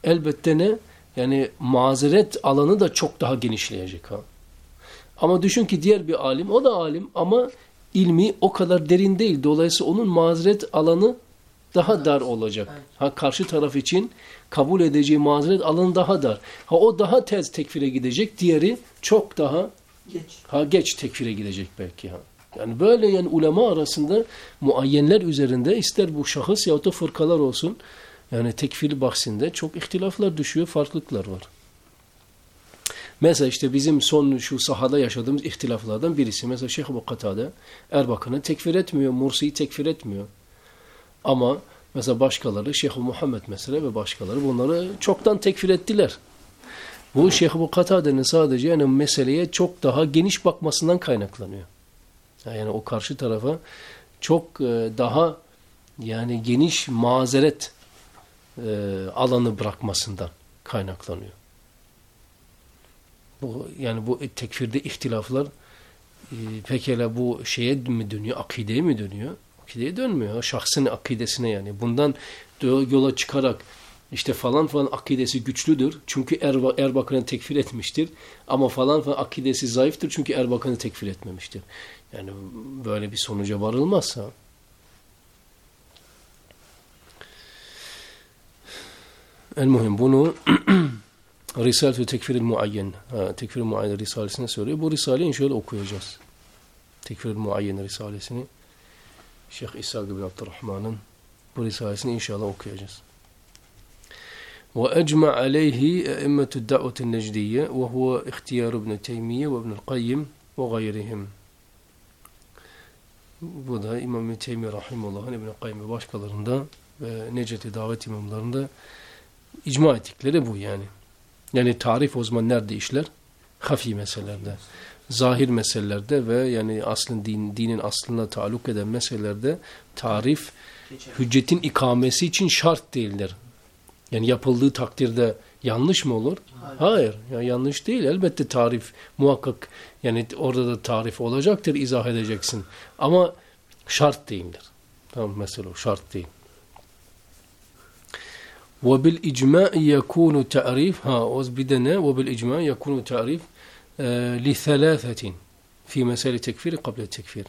elbette ne? Yani mazeret alanı da çok daha genişleyecek. Ha. Ama düşün ki diğer bir alim, o da alim ama ilmi o kadar derin değil. Dolayısıyla onun mazeret alanı daha dar olacak. Ha karşı taraf için kabul edeceği mazeret alanı daha dar. Ha o daha tez tekfire gidecek, diğeri çok daha Geç. ha geç tekfire gidecek belki ha. Yani böyle yani ulema arasında muayyenler üzerinde ister bu şahıs yahut da fırkalar olsun yani tekfir bahsinde çok ihtilaflar düşüyor, farklılıklar var. Mesela işte bizim son şu sahada yaşadığımız ihtilaflardan birisi. Mesela Şeyh Ebu Katade Erbakan'ı tekfir etmiyor, Mursi'yi tekfir etmiyor. Ama mesela başkaları Şeyh Muhammed mesela ve başkaları bunları çoktan tekfir ettiler. Bu Şeyh Ebu sadece yani meseleye çok daha geniş bakmasından kaynaklanıyor. Yani o karşı tarafa çok e, daha yani geniş mazeret e, alanı bırakmasından kaynaklanıyor. Bu yani bu tekfirde ihtilaflar e, pekala bu şeye mi dönüyor, akideye mi dönüyor? Akideye dönmüyor. Şahsın akidesine yani. Bundan yola çıkarak işte falan falan akidesi güçlüdür. Çünkü Erba, Erbakan'ı tekfir etmiştir. Ama falan falan akidesi zayıftır. Çünkü Erbakan'ı tekfir etmemiştir. Yani böyle bir sonuca varılmazsa El muhim bunu Risaletü Tekfir-i Muayyen Tekfir-i Muayyen Risalesine söylüyor. Bu Risaleyi şöyle okuyacağız. Tekfir-i Muayyen Risalesini Şeyh İsa bin Abdurrahman'ın bu Risalesini inşallah okuyacağız. وأجمع عليه أئمة الدعوة النجدية وهو اختيار ابن تيمية وابن القيم وغيرهم bu da İmam İbn Teymi Rahimullah'ın İbn Kayyim ve başkalarında ve Neceti davet imamlarında icma ettikleri bu yani. Yani tarif o zaman nerede işler? Hafi meselelerde. Zahir meselelerde ve yani aslın din, dinin aslına taalluk eden meselelerde tarif hüccetin ikamesi için şart değildir. Yani yapıldığı takdirde yanlış mı olur? Hayır. Hayır. Ya yanlış değil. Elbette tarif muhakkak yani orada da tarif olacaktır, izah edeceksin. Ama şart değildir. Tamam mesela şart değil. Ve bil icma yekunu ta'rif ha o bir de ne? Ve bil icma yekunu ta'rif e, li thalathatin fi mesele tekfiri kable tekfir.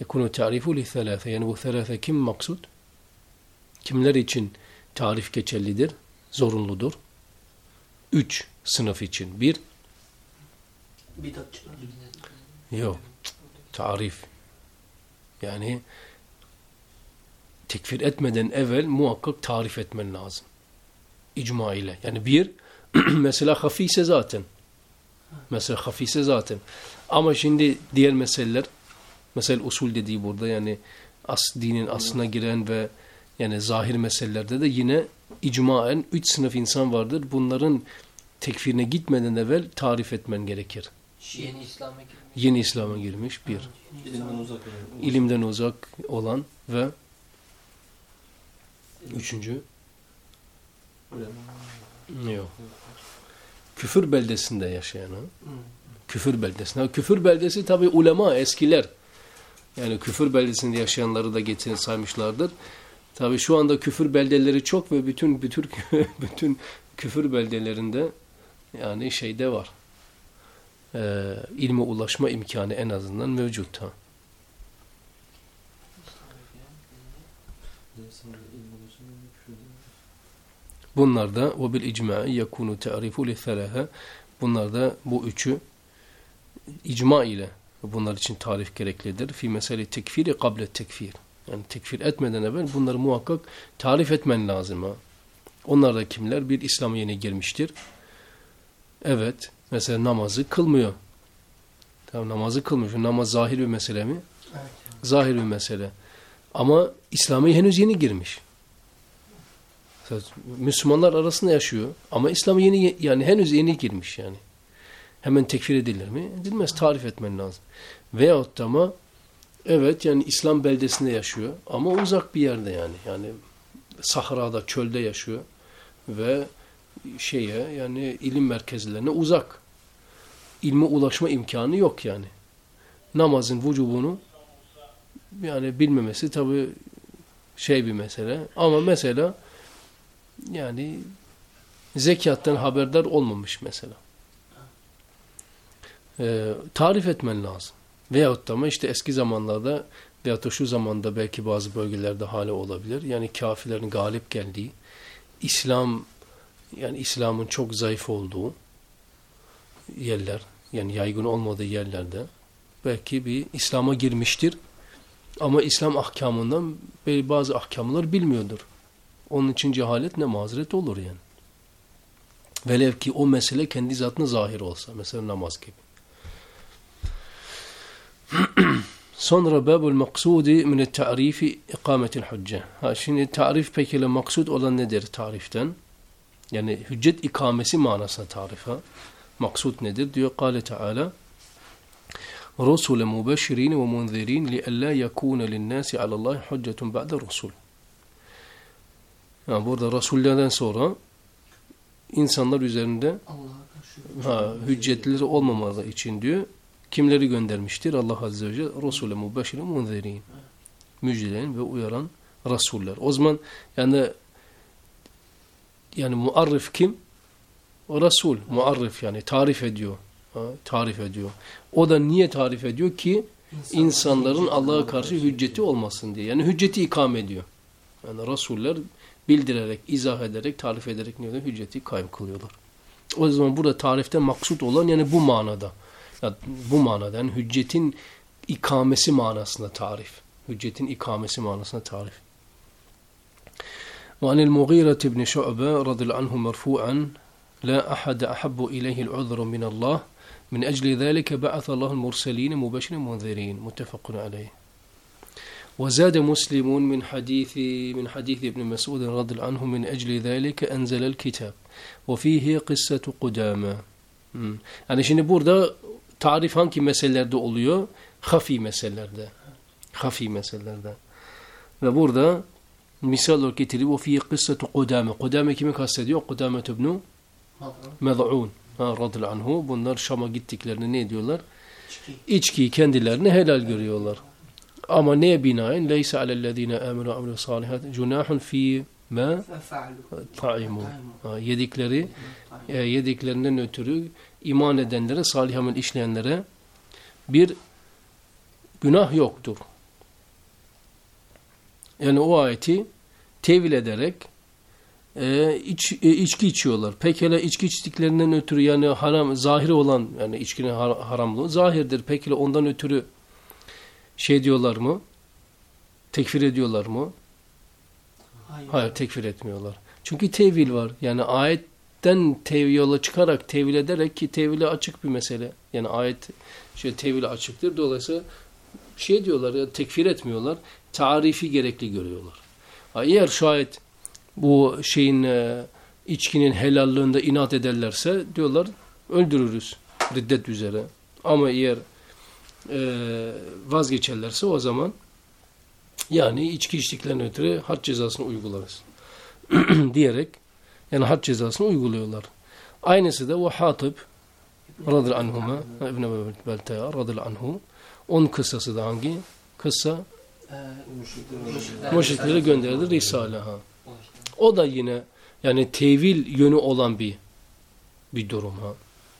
Yekunu ta'rifu li thalatha. Yani bu thalatha kim maksud? Kimler için? Tarif geçerlidir? Zorunludur. Üç sınıf için. Bir, yok. Tarif. Yani tekfir etmeden evvel muhakkak tarif etmen lazım. İcma ile. Yani bir, mesela hafise zaten. Mesela hafise zaten. Ama şimdi diğer meseleler, mesela usul dediği burada yani as, dinin aslına giren ve yani zahir meselelerde de yine icmaen üç sınıf insan vardır. Bunların tekfirine gitmeden evvel tarif etmen gerekir. Yeni İslam'a girmiş. Yeni İslam'a girmiş bir. İlimden uzak olan. ilimden uzak olan ve üçüncü yok. Küfür beldesinde yaşayan. Ha? Küfür beldesinde. Ha, Küfür beldesi tabi ulema eskiler. Yani küfür beldesinde yaşayanları da getirin saymışlardır. Tabi şu anda küfür beldeleri çok ve bütün bütün bütün küfür beldelerinde yani şeyde var. Ee, ilme ulaşma imkanı en azından mevcut. Ha. Bunlar da ve bil icma'i yekunu ta'rifu li. Bunlar da bu üçü icma ile bunlar için tarif gereklidir. Fi mesele tekfiri kable tekfir. Yani tekfir etmeden evvel bunları muhakkak tarif etmen lazım. Ha. Onlar da kimler? Bir İslam'a yeni girmiştir. Evet. Mesela namazı kılmıyor. Tamam namazı kılmış. Namaz zahir bir mesele mi? Evet. Zahir bir mesele. Ama İslam'a henüz yeni girmiş. Mesela Müslümanlar arasında yaşıyor ama İslam'a yeni yani henüz yeni girmiş yani. Hemen tekfir edilir mi? Edilmez. Tarif etmen lazım. Veyahut da ama evet yani İslam beldesinde yaşıyor ama uzak bir yerde yani. Yani sahrada, çölde yaşıyor ve şeye yani ilim merkezlerine uzak. İlme ulaşma imkanı yok yani. Namazın vücubunu yani bilmemesi tabi şey bir mesele. Ama mesela yani zekattan haberdar olmamış mesela. Ee, tarif etmen lazım. Veyahut da ama işte eski zamanlarda veyahut da şu zamanda belki bazı bölgelerde hali olabilir. Yani kafirlerin galip geldiği, İslam yani İslam'ın çok zayıf olduğu yerler, yani yaygın olmadığı yerlerde belki bir İslam'a girmiştir. Ama İslam ahkamından bazı ahkamlar bilmiyordur. Onun için cehalet ne mazeret olur yani. Velev ki o mesele kendi zatına zahir olsa. Mesela namaz gibi. Sonra babul maksudi min tarifi ikametil hücce. Ha şimdi tarif peki maksud olan nedir tariften? Yani hüccet ikamesi manasına tarifa. Maksud nedir? Diyor Kale Teala رسل مبشرين ومنذرين لئلا يكون للناس على الله حجة بعد الرسول. Yani burada Resullerden sonra insanlar üzerinde Allah'a karşı ha, hüccetleri olmamaları için diyor. Kimleri göndermiştir? Allah Azze ve Celle Resulü mübeşşirin munzirin. Müjdeleyen ve uyaran Resuller. O zaman yani yani muarrif kim? O Resul. Muarrif yani tarif ediyor. Ha, tarif ediyor. O da niye tarif ediyor ki? insanların Allah'a karşı hücceti olmasın diye. Yani hücceti ikame ediyor. Yani Resuller bildirerek, izah ederek, tarif ederek ne? Hücceti kaym kılıyorlar. O zaman burada tarifte maksut olan yani bu manada. Yani bu manada yani hüccetin ikamesi manasında tarif. Hüccetin ikamesi manasında tarif. وعن المغيرة بن شعبة رضي الله عنه مرفوعا لا أحد أحب إليه العذر من الله من أجل ذلك بعث الله المرسلين مبشرين منذرين متفق عليه وزاد مسلم من حديث من حديث ابن مسعود رضي الله عنه من أجل ذلك أنزل الكتاب وفيه قصة قدامى. Yani şimdi burada tarif hangi meselelerde oluyor? Hafi meselelerde. Hafi meselelerde. Ve burada misal olarak getirip o fiye kıssetu Kudame. Kudame kimi kastediyor? Kudame Med'un. Ha, radıyallahu anhu. Bunlar Şam'a gittiklerinde ne diyorlar? İçkiyi kendilerine helal görüyorlar. Ama neye binaen? Leysa alellezine amenu amelu salihat cunahun fi ma ta'imu. Yedikleri e, yediklerinden ötürü iman edenlere, salih amel işleyenlere bir günah yoktur. Yani o ayeti tevil ederek e, iç, e, içki içiyorlar. Pekala içki içtiklerinden ötürü yani haram, zahiri olan yani içkinin har haramlığı zahirdir. Pekala ondan ötürü şey diyorlar mı? Tekfir ediyorlar mı? Hayır. Hayır tekfir etmiyorlar. Çünkü tevil var. Yani ayetten tevil yola çıkarak tevil ederek ki tevile açık bir mesele. Yani ayet şey tevile açıktır. Dolayısıyla şey diyorlar ya tekfir etmiyorlar. Tarifi gerekli görüyorlar. Eğer şayet bu şeyin e, içkinin helallığında inat ederlerse diyorlar öldürürüz riddet üzere. Ama eğer e, vazgeçerlerse o zaman yani içki içtiklerine ötürü had cezasını uygularız. diyerek yani had cezasını uyguluyorlar. Aynısı da o Hatip radıyallahu anhuma İbn-i Beltaya radıyallahu anhu onun kıssası da hangi? Kıssa müşriklere gönderilir Risale ha. O da yine yani tevil yönü olan bir bir durum ha.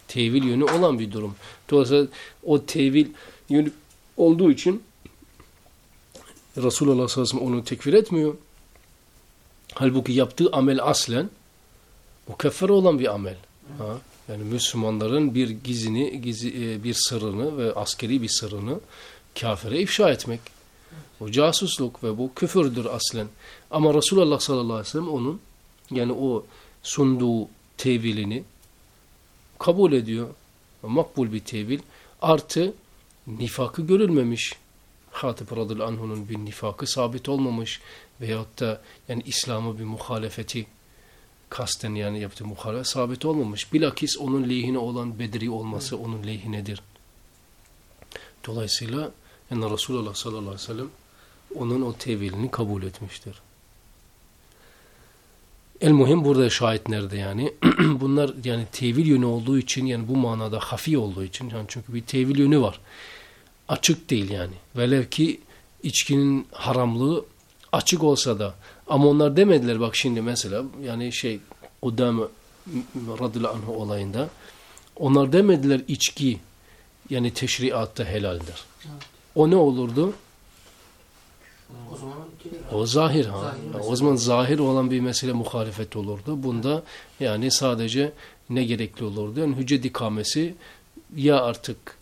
Tevil yönü olan bir durum. Dolayısıyla o tevil yönü olduğu için Resulullah sallallahu aleyhi ve sellem onu tekfir etmiyor. Halbuki yaptığı amel aslen mukeffer olan bir amel. Ha? Yani Müslümanların bir gizini, gizi, bir sırrını ve askeri bir sırrını kafire ifşa etmek. O casusluk ve bu küfürdür aslen. Ama Resulullah sallallahu aleyhi ve sellem onun yani o sunduğu tevilini kabul ediyor. Makbul bir tevil. Artı nifakı görülmemiş. Hatip radıyallahu anh'unun bir nifakı sabit olmamış veyahut da yani İslam'a bir muhalefeti kasten yani yaptığı muhalefet sabit olmamış. Bilakis onun lehine olan Bedri olması onun lehinedir. Dolayısıyla yani Resulullah sallallahu aleyhi ve sellem onun o tevilini kabul etmiştir. El muhim burada şahit nerede yani? Bunlar yani tevil yönü olduğu için yani bu manada hafi olduğu için yani çünkü bir tevil yönü var. Açık değil yani. Velev ki içkinin haramlığı açık olsa da ama onlar demediler bak şimdi mesela yani şey Kudame radıyallahu anh olayında onlar demediler içki yani teşriatta helaldir. Evet. O ne olurdu? O zaman O zahir ha. Zahir o zaman zahir olan bir mesele muhalefet olurdu. Bunda yani sadece ne gerekli olurdu? Yani hüccet ikamesi ya artık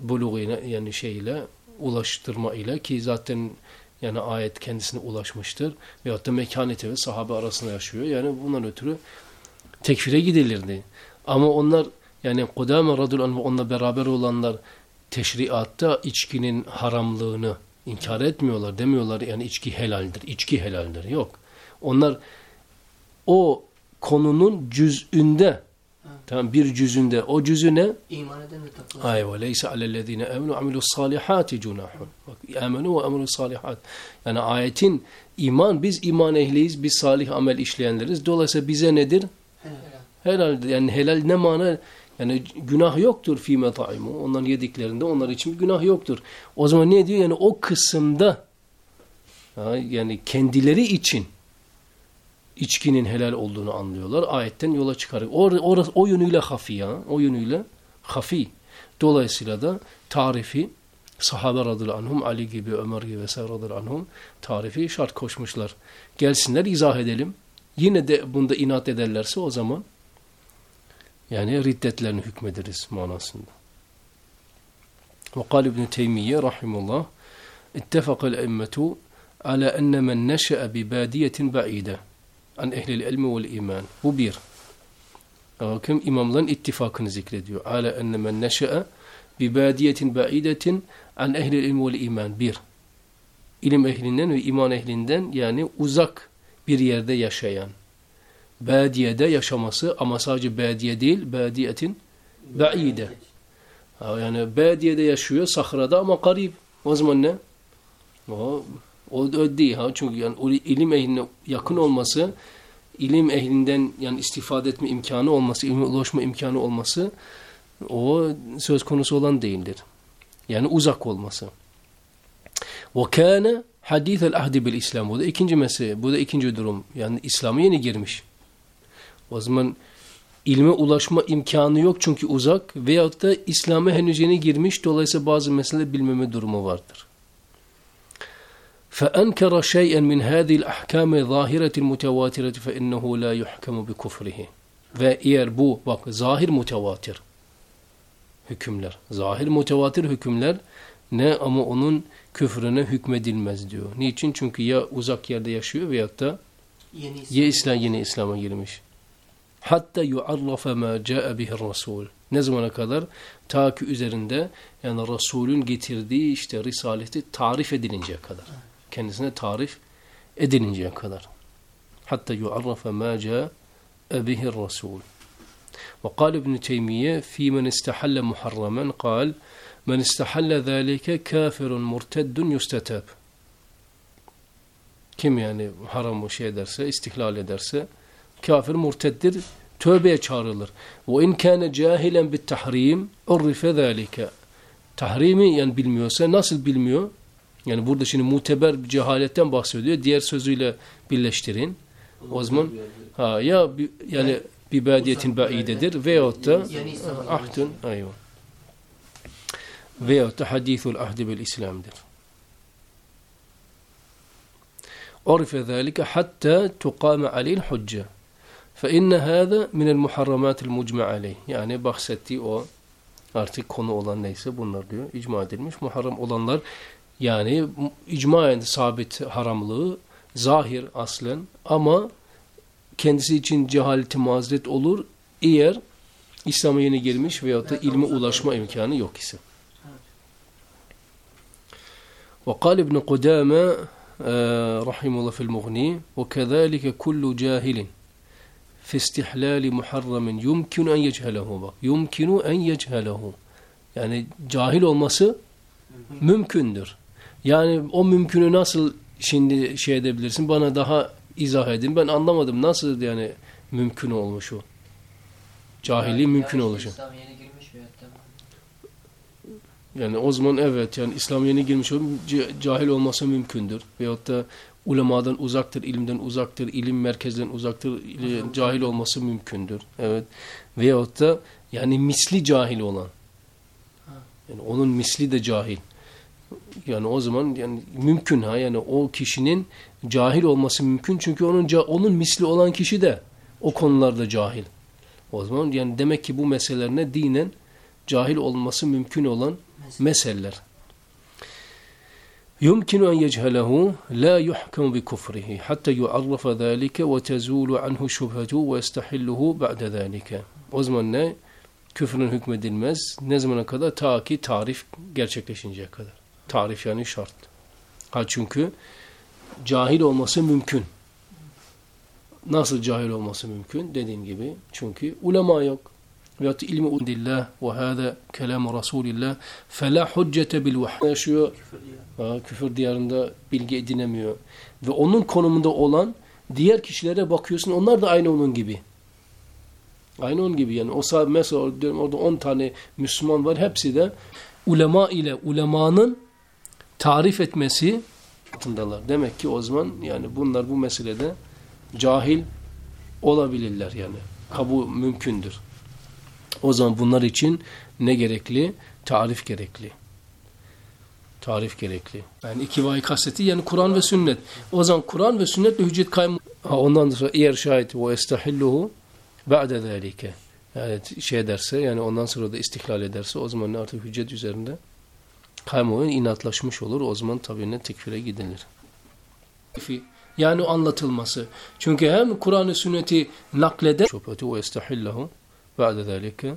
buluğuyla yani şeyle ulaştırma ile ki zaten yani ayet kendisine ulaşmıştır. Veyahut da mekaneti ve sahabe arasında yaşıyor. Yani bundan ötürü tekfire gidilirdi. Ama onlar yani Kudame radıyallahu ve onunla beraber olanlar teşriatta içkinin haramlığını inkar etmiyorlar. Demiyorlar yani içki helaldir. içki helaldir. Yok. Onlar o konunun cüz'ünde tamam bir cüzünde o cüzü ne? iman eden ve takva. Ay ve leyse alellezine amenu amilu salihati cunahun. Bak amenu ve amilu salihat. Yani ayetin iman biz iman ehliyiz, biz salih amel işleyenleriz. Dolayısıyla bize nedir? Helal. Helal yani helal ne mana? Yani günah yoktur fi metaimu. Onların yediklerinde onlar için günah yoktur. O zaman ne diyor? Yani o kısımda yani kendileri için içkinin helal olduğunu anlıyorlar. Ayetten yola çıkarıyor. Or, orası, o yönüyle hafi ya. O yönüyle hafi. Dolayısıyla da tarifi sahabe radıyallahu anhum, Ali gibi, Ömer gibi vesaire radıyallahu anhum tarifi şart koşmuşlar. Gelsinler izah edelim. Yine de bunda inat ederlerse o zaman yani riddetlerini hükmederiz manasında. وقال ابن تيمية رحمه الله اتفق الأئمة على أن من نشأ ببادية بعيدة an ehlil ilmi vel iman. Bu bir. Kim imamların ittifakını zikrediyor. Ala enne men neşe'e bi badiyetin ba'idetin an ehlil ilmi vel iman. Bir. İlim ehlinden ve iman ehlinden yani uzak bir yerde yaşayan. Badiyede yaşaması ama sadece badiye değil, badiyetin ba'ide. Yani badiyede yaşıyor, sahrada ama garip. O zaman ne? O o, o değil. Ha? Çünkü yani o ilim ehline yakın olması, ilim ehlinden yani istifade etme imkanı olması, ilme ulaşma imkanı olması o söz konusu olan değildir. Yani uzak olması. وَكَانَ حَدِيثَ الْأَهْدِ بِالْإِسْلَامِ Bu da ikinci mesele, bu da ikinci durum. Yani İslam'a yeni girmiş. O zaman ilme ulaşma imkanı yok çünkü uzak veyahut da İslam'a henüz yeni girmiş dolayısıyla bazı mesele bilmeme durumu vardır. فأنكر شيئا من هذه الأحكام الظاهرة المتواترة فإنه لا يحكم بكفره ve eğer bu bak zahir mutevatir hükümler zahir mutevatir hükümler ne ama onun küfrüne hükmedilmez diyor. Niçin? Çünkü ya uzak yerde yaşıyor veyahut da Yeni ya İslam yeni İslam'a girmiş. Hatta yu'arrafa ma caa bihi Rasul. Ne zamana kadar? Ta ki üzerinde yani Resul'ün getirdiği işte risaleti tarif edilinceye kadar. Kendisine tarif edilinceye kadar. Hatta yu'arrafa ma caa bihi Rasul. وقال ابن تيمية في من استحل محرما قال من استحل ذلك كافر مرتد يستتاب kim yani haramı şey ederse, istihlal ederse kafir murteddir, tövbeye çağrılır. Ve in kana cahilen bit tahrim urrife zalika. Tahrimi yani bilmiyorsa nasıl bilmiyor? Yani burada şimdi muteber bir cehaletten bahsediyor. Diğer sözüyle birleştirin. O zaman ha ya bi- yani bir badiyetin baidedir veyahut da Yeni İslam'a ahdün ayva. Veyahut da hadithul ahdi bil İslam'dır. عرف ذلك حتى تقام عليه الحجة فإن هذا من المحرمات المجمع عليه yani bahsettiği o artık konu olan neyse bunlar diyor icma edilmiş muharram olanlar yani icmaen sabit haramlığı zahir aslen ama kendisi için cehaleti mazeret olur eğer İslam'a yeni girmiş veyahut da ilme ulaşma imkanı yok ise. وقال ابن قدامة آه، رحمه الله في المغني وكذلك كل جاهل في استحلال محرم يمكن أن يجهله bak يمكن أن يجهله yani cahil olması mümkündür. Yani o mümkünü nasıl şimdi şey edebilirsin bana daha izah edin ben anlamadım nasıl yani mümkün olmuş o. Cahili Yani mümkün işte oluşu. İslam yeni girmiş Yani o zaman evet yani İslam yeni girmiş cahil olması mümkündür. Veyahut da ulemadan uzaktır, ilimden uzaktır, ilim merkezden uzaktır, ili- cahil olması mümkündür. Evet. Veyahut da yani misli cahil olan. Yani onun misli de cahil yani o zaman yani mümkün ha yani o kişinin cahil olması mümkün çünkü onun onun misli olan kişi de o konularda cahil. O zaman yani demek ki bu meselelerne dinen cahil olması mümkün olan meseleler. Yumkinu en yechelehu la yuhkamu bi kufrihi hatta yu'arrafa zalika ve tezulu anhu şübhetu ve yestahilluhu ba'de. O zaman ne? Küfrün hükmedilmez. Ne zamana kadar? Ta ki tarif gerçekleşinceye kadar. Tarif yani şart. Ha çünkü cahil olması mümkün. Nasıl cahil olması mümkün? Dediğim gibi çünkü ulema yok. Da ilmi udillah ve hâzâ kelâmu Rasûlillah felâ huccete bil vahy. Yaşıyor. Ha, küfür diyarında bilgi edinemiyor. Ve onun konumunda olan diğer kişilere bakıyorsun onlar da aynı onun gibi. Aynı onun gibi yani. O mesela diyorum orada 10 tane Müslüman var. Hepsi de ulema ile ulemanın tarif etmesi altındalar. Demek ki o zaman yani bunlar bu meselede cahil olabilirler yani. Kabul mümkündür. O zaman bunlar için ne gerekli? Tarif gerekli. Tarif gerekli. Yani iki vahiy kaseti yani Kur'an ve sünnet. O zaman Kur'an ve sünnetle hüccet kaym ha, ondan sonra eğer şayet ve estahilluhu ba'de zalike. Yani şey ederse yani ondan sonra da istihlal ederse o zaman artık hüccet üzerinde Kamuoyu inatlaşmış olur. O zaman tabi ne tekfire gidilir. Yani anlatılması. Çünkü hem Kur'an-ı sünneti nakleder. Şöbeti ve estahillahu ba'de zelike.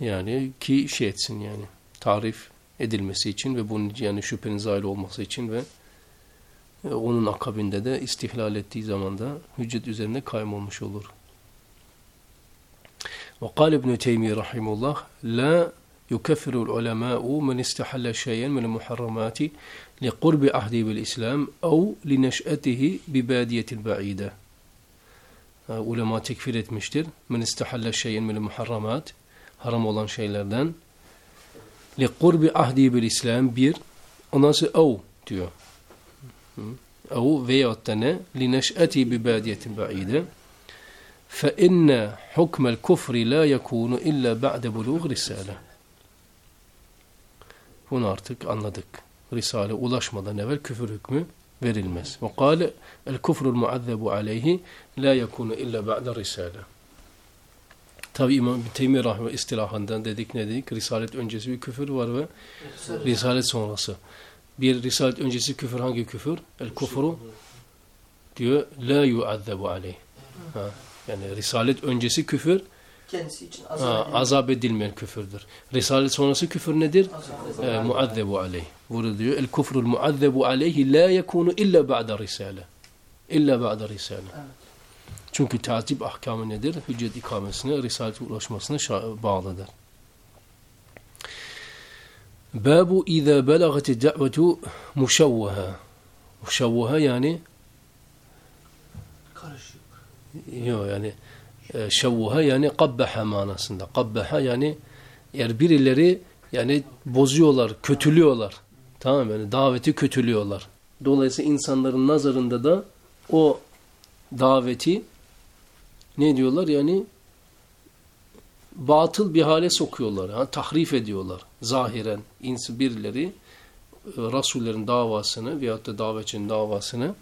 Yani ki şey etsin yani. Tarif edilmesi için ve bunun yani şüphenin zahil olması için ve e, onun akabinde de istihlal ettiği zaman da hüccet üzerine kaym olur. Ve kal İbn-i Teymiye Rahimullah La يكفر العلماء من استحل شيئا من المحرمات لقرب عهده بالإسلام أو لنشأته ببادية بعيدة ulema tekfir etmiştir. Men istahalle şeyen minel muharramat haram olan şeylerden li kurbi ahdi bil İslam bir ondan sonra ev diyor. Ev veyahut da ne? Li neş'eti bi badiyetin ba'ide fe inne hukmel kufri la yekunu illa ba'de bulug risale. Bunu artık anladık. Risale ulaşmadan evvel küfür hükmü verilmez. Ve kâle el kufrul muazzebu aleyhi la yekunu illa ba'de risale. Tabi İmam Teymi Rahme istilahından dedik ne dedik? Risalet öncesi bir küfür var ve risalet sonrası. Bir risalet öncesi küfür hangi küfür? El kufru diyor la yuazzebu aleyh. Ha, yani risalet öncesi küfür kendisi için azap ediyor. azap edilmeyen küfürdür. Risalet sonrası küfür nedir? E, muazzebu aleyh. Burada diyor el kufrul muazzebu aleyhi la yekunu illa ba'da risale. İlla ba'da risale. Evet. Çünkü tazip ahkamı nedir? Hüccet ikamesine, risalete ulaşmasına bağlıdır. Babu izâ belagati da'vetu muşavvaha. Muşavvaha yani Karışık. yok yani e, şavvaha yani kabbaha manasında. Kabbaha yani eğer birileri yani bozuyorlar, kötülüyorlar. Tamam yani daveti kötülüyorlar. Dolayısıyla insanların nazarında da o daveti ne diyorlar yani batıl bir hale sokuyorlar. Ha, tahrif ediyorlar. Zahiren ins birileri e, Rasullerin davasını veyahut da davetçinin davasını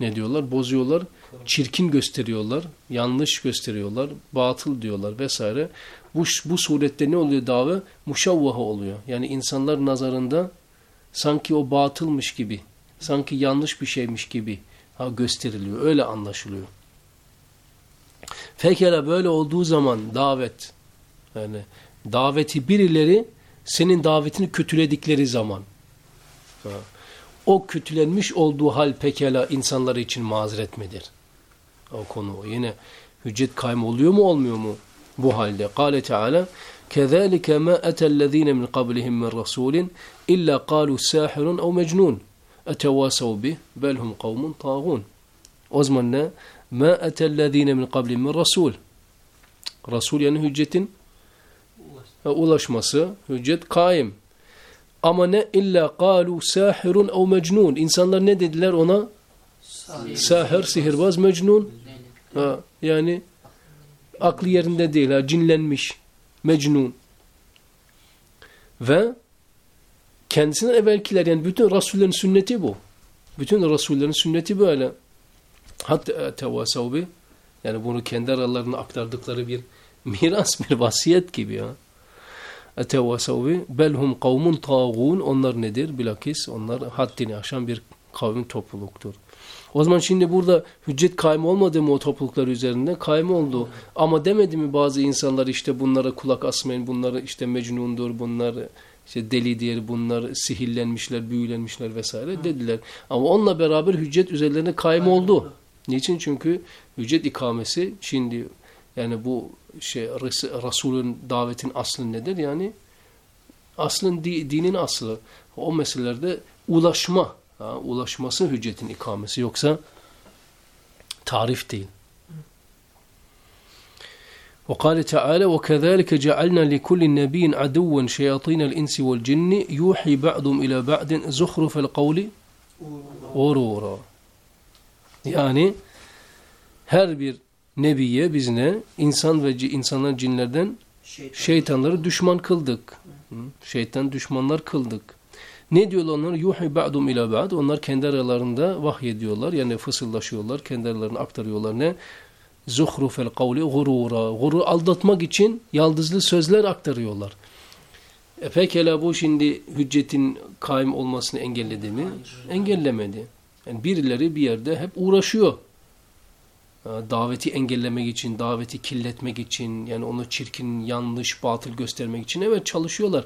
ne diyorlar? Bozuyorlar. Çirkin gösteriyorlar. Yanlış gösteriyorlar. Batıl diyorlar vesaire. Bu, bu surette ne oluyor dava? Muşavvaha oluyor. Yani insanlar nazarında sanki o batılmış gibi, sanki yanlış bir şeymiş gibi ha, gösteriliyor. Öyle anlaşılıyor. Pekala böyle olduğu zaman davet yani daveti birileri senin davetini kötüledikleri zaman. Ha. O kötülenmiş olduğu hal pekala insanlar için mazeret midir? O konu yine hüccet kaym oluyor mu olmuyor mu bu halde? Kale Teala كذلك ما أتى الذين من قبلهم من رسول إلا قالوا ساحر أو مجنون أتواسوا به بل هم قوم طاغون O zaman ne? مَا أَتَى الَّذ۪ينَ مِنْ قَبْلِ مِنْ Rasul. Rasul yani hüccetin e, ulaşması, hüccet kaim. Ama ne? illa kalu sahirun ev mecnun. İnsanlar ne dediler ona? Sahir, sihirbaz, mecnun. Ha, yani aklı yerinde değil, ha, cinlenmiş, mecnun. Ve kendisinden evvelkiler yani bütün Rasullerin sünneti bu. Bütün Rasullerin sünneti böyle. Hatta tevasav bi yani bunu kendi aralarında aktardıkları bir miras, bir vasiyet gibi ya. Etevasav bi belhum kavmun tağun onlar nedir? Bilakis onlar haddini aşan bir kavim topluluktur. O zaman şimdi burada hüccet kaym olmadı mı o topluluklar üzerinde? Kaym oldu. Ama demedi mi bazı insanlar işte bunlara kulak asmayın, bunları işte mecnundur, bunlar işte deli diğer bunlar sihirlenmişler, büyülenmişler vesaire dediler. Ama onunla beraber hüccet üzerlerine kaym oldu. Niçin? Çünkü hüccet ikamesi şimdi yani bu şey Resul'ün davetin aslı nedir? Yani aslın di, dinin aslı. O meselelerde ulaşma, ha, ulaşması hüccetin ikamesi yoksa tarif değil. وقال تعالى وكذلك جعلنا لكل نبي عدوا شياطين الإنس والجن يوحي بعضهم إلى بعض زخرف القول غرورا yani her bir nebiye biz ne? İnsan ve insanlar cinlerden Şeytan. şeytanları düşman kıldık. Hı? Şeytan düşmanlar kıldık. Ne diyorlar onlar? Yuhi ba'dum ila ba'd. Onlar kendi aralarında vahyediyorlar. Yani fısıldaşıyorlar. Kendi aralarına aktarıyorlar ne? Zuhrufel kavli gurura. Gurur aldatmak için yaldızlı sözler aktarıyorlar. E pekala bu şimdi hüccetin kaim olmasını engelledi mi? Engellemedi. Yani birileri bir yerde hep uğraşıyor. Daveti engellemek için, daveti kirletmek için, yani onu çirkin, yanlış, batıl göstermek için evet çalışıyorlar.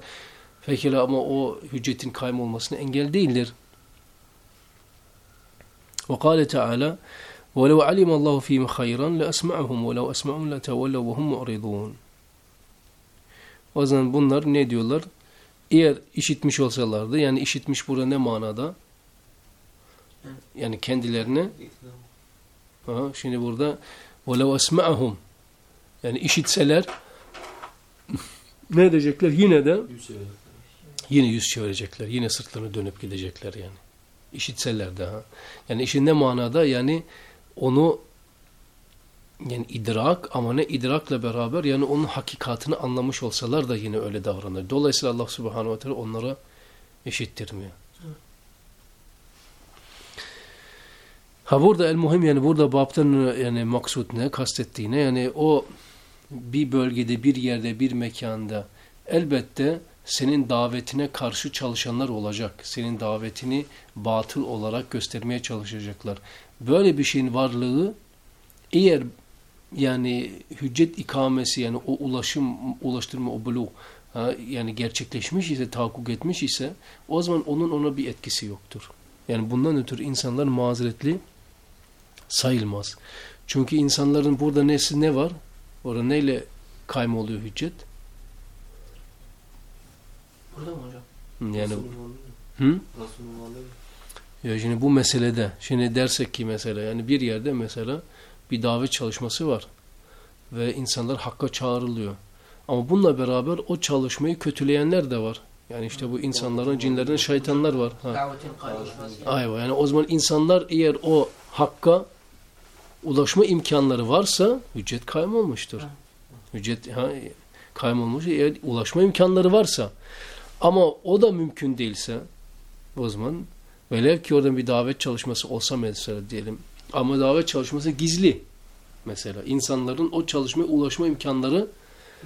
Pekala ama o hüccetin kaym olmasına engel değildir. وقال تعالى ولو علم الله فيهم خيرا لأسمعهم ولو أسمعهم لتولوا وهم معرضون O zaman bunlar ne diyorlar? Eğer işitmiş olsalardı, yani işitmiş burada ne manada? Yani kendilerine Aha, şimdi burada وَلَوْ أَسْمَعَهُمْ Yani işitseler ne edecekler? Yine de yine yüz çevirecekler. Yine sırtlarını dönüp gidecekler yani. İşitseler de. Ha. Yani işin ne manada? Yani onu yani idrak ama ne idrakla beraber yani onun hakikatini anlamış olsalar da yine öyle davranır. Dolayısıyla Allah subhanahu ve teala onlara eşittirmiyor. Ha burada el muhim yani burada babtan yani maksut ne kastettiğine yani o bir bölgede bir yerde bir mekanda elbette senin davetine karşı çalışanlar olacak. Senin davetini batıl olarak göstermeye çalışacaklar. Böyle bir şeyin varlığı eğer yani hüccet ikamesi yani o ulaşım ulaştırma o buluğ yani gerçekleşmiş ise tahakkuk etmiş ise o zaman onun ona bir etkisi yoktur. Yani bundan ötürü insanlar mazeretli sayılmaz. Çünkü insanların burada nesi ne var? Orada neyle kaymoluyor hüccet? Burada mı hocam? Yani hı? Resulullah Ya şimdi bu meselede şimdi dersek ki mesela yani bir yerde mesela bir davet çalışması var ve insanlar hakka çağrılıyor. Ama bununla beraber o çalışmayı kötüleyenler de var. Yani işte bu insanların, cinlerin, şeytanlar var. Ha. Ayva yani o zaman insanlar eğer o hakka ulaşma imkanları varsa hüccet kaybolmuştur. Ha. Hüccet ha, eğer ulaşma imkanları varsa ama o da mümkün değilse o zaman velev ki oradan bir davet çalışması olsa mesela diyelim ama davet çalışması gizli mesela insanların o çalışmaya ulaşma imkanları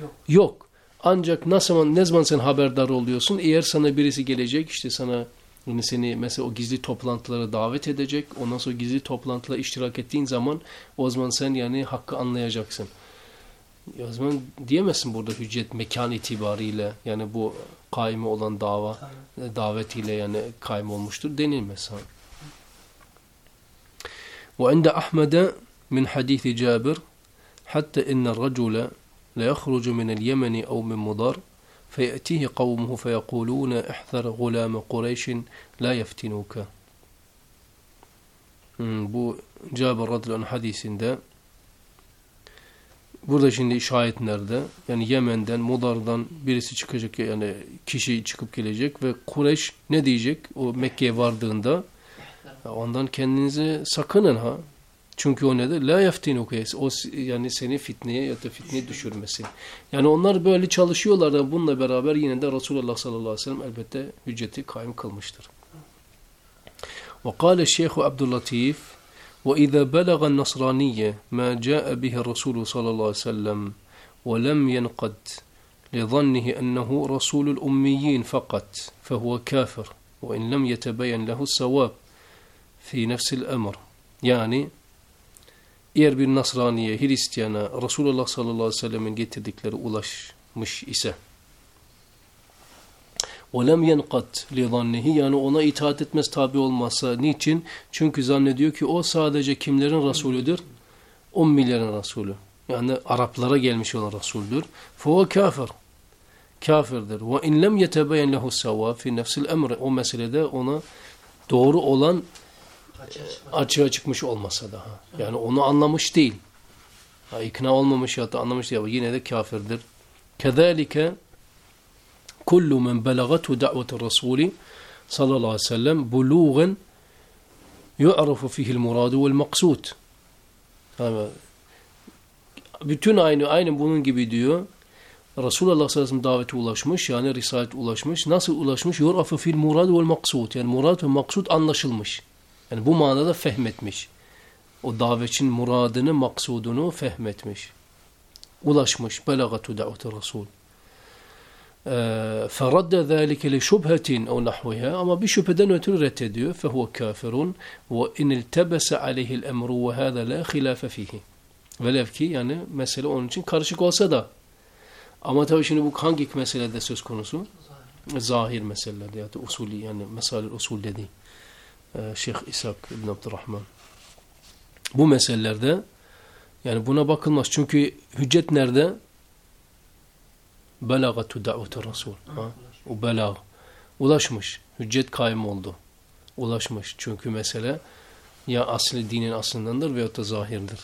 Yok. yok. Ancak ne zaman ne zaman sen haberdar oluyorsun? Eğer sana birisi gelecek işte sana yani seni mesela o gizli toplantılara davet edecek. Ondan sonra gizli toplantılara iştirak ettiğin zaman o zaman sen yani hakkı anlayacaksın. O zaman diyemezsin burada hüccet mekan itibariyle yani bu kaimi olan dava Tamam. davetiyle yani kaim olmuştur denilmez. وعند أحمد من حديث جابر حتى إن الرجل ليخرج من اليمن أو من مضر فيأتيه قومه فيقولون احذر غلام قريش لا يفتنوك Hmm, bu Cabir radıyallahu anh hadisinde burada şimdi şahitlerde yani Yemen'den, Modar'dan birisi çıkacak yani kişi çıkıp gelecek ve Kureş ne diyecek o Mekke'ye vardığında ondan kendinizi sakının ha. Çünkü o ne de la yeftinuk o yani seni fitneye ya da fitneye düşürmesin. Yani onlar böyle çalışıyorlar da bununla beraber yine de Resulullah sallallahu aleyhi ve sellem elbette hücceti kaim kılmıştır. Ve kâle şeyhu Abdüllatif وإذا بلغ النصرانية ما جاء به الرسول صلى الله عليه وسلم ولم ينقد لظنه أنه رسول الأميين فقط فهو كافر وإن لم يتبين له السواب في نفس الأمر. yani eğer bir Nasraniye, Hristiyana Resulullah sallallahu aleyhi ve sellemin getirdikleri ulaşmış ise وَلَمْ يَنْقَدْ لِظَنِّهِ Yani ona itaat etmez tabi olmazsa. Niçin? Çünkü zannediyor ki o sadece kimlerin Resulüdür? Ummilerin Resulü. Yani Araplara gelmiş olan Resulüdür. فَهُوَ kafir. Kafirdir. وَاِنْ لَمْ يَتَبَيَنْ لَهُ السَّوَابِ فِي نَفْسِ الْاَمْرِ O meselede ona doğru olan Açığa çıkmaz. açığa çıkmış olmasa daha. Yani onu anlamış değil. Ha, ikna olmamış ya da anlamış değil. ama Yine de kafirdir. Kezalike kullu men belagatu da'vatu rasuli sallallahu aleyhi ve sellem buluğen yu'rafu fihil muradu vel maksud. Bütün aynı aynı bunun gibi diyor. Resulullah sallallahu aleyhi ve sellem davete ulaşmış yani risalet ulaşmış. Nasıl ulaşmış? Yu'rafu fil muradu vel maksud. Yani murad ve maksud anlaşılmış. Yani bu manada fehmetmiş. O davetin muradını, maksudunu fehmetmiş. Ulaşmış. Belagatu da'vatu Resul. فَرَدَّ ذَٰلِكَ لِشُبْهَةٍ اَوْ نَحْوِهَا Ama bir şüpheden ötürü reddediyor. فَهُوَ كَافِرٌ وَاِنْ الْتَبَسَ عَلَيْهِ الْاَمْرُ وَهَذَا لَا خِلَافَ ف۪يهِ Velev ki yani mesele onun için karışık olsa da. Ama tabii şimdi bu hangi meselede söz konusu? Zahir meselelerde ya da usulü yani mesale usul dediği. Ee, Şeyh İshak İbn Abdurrahman. Bu meselelerde yani buna bakılmaz. Çünkü hüccet nerede? Belagatu da'vatu Resul. O belag. Ulaşmış. Hüccet kaim oldu. Ulaşmış. Çünkü mesele ya asli dinin aslındandır veyahut da zahirdir.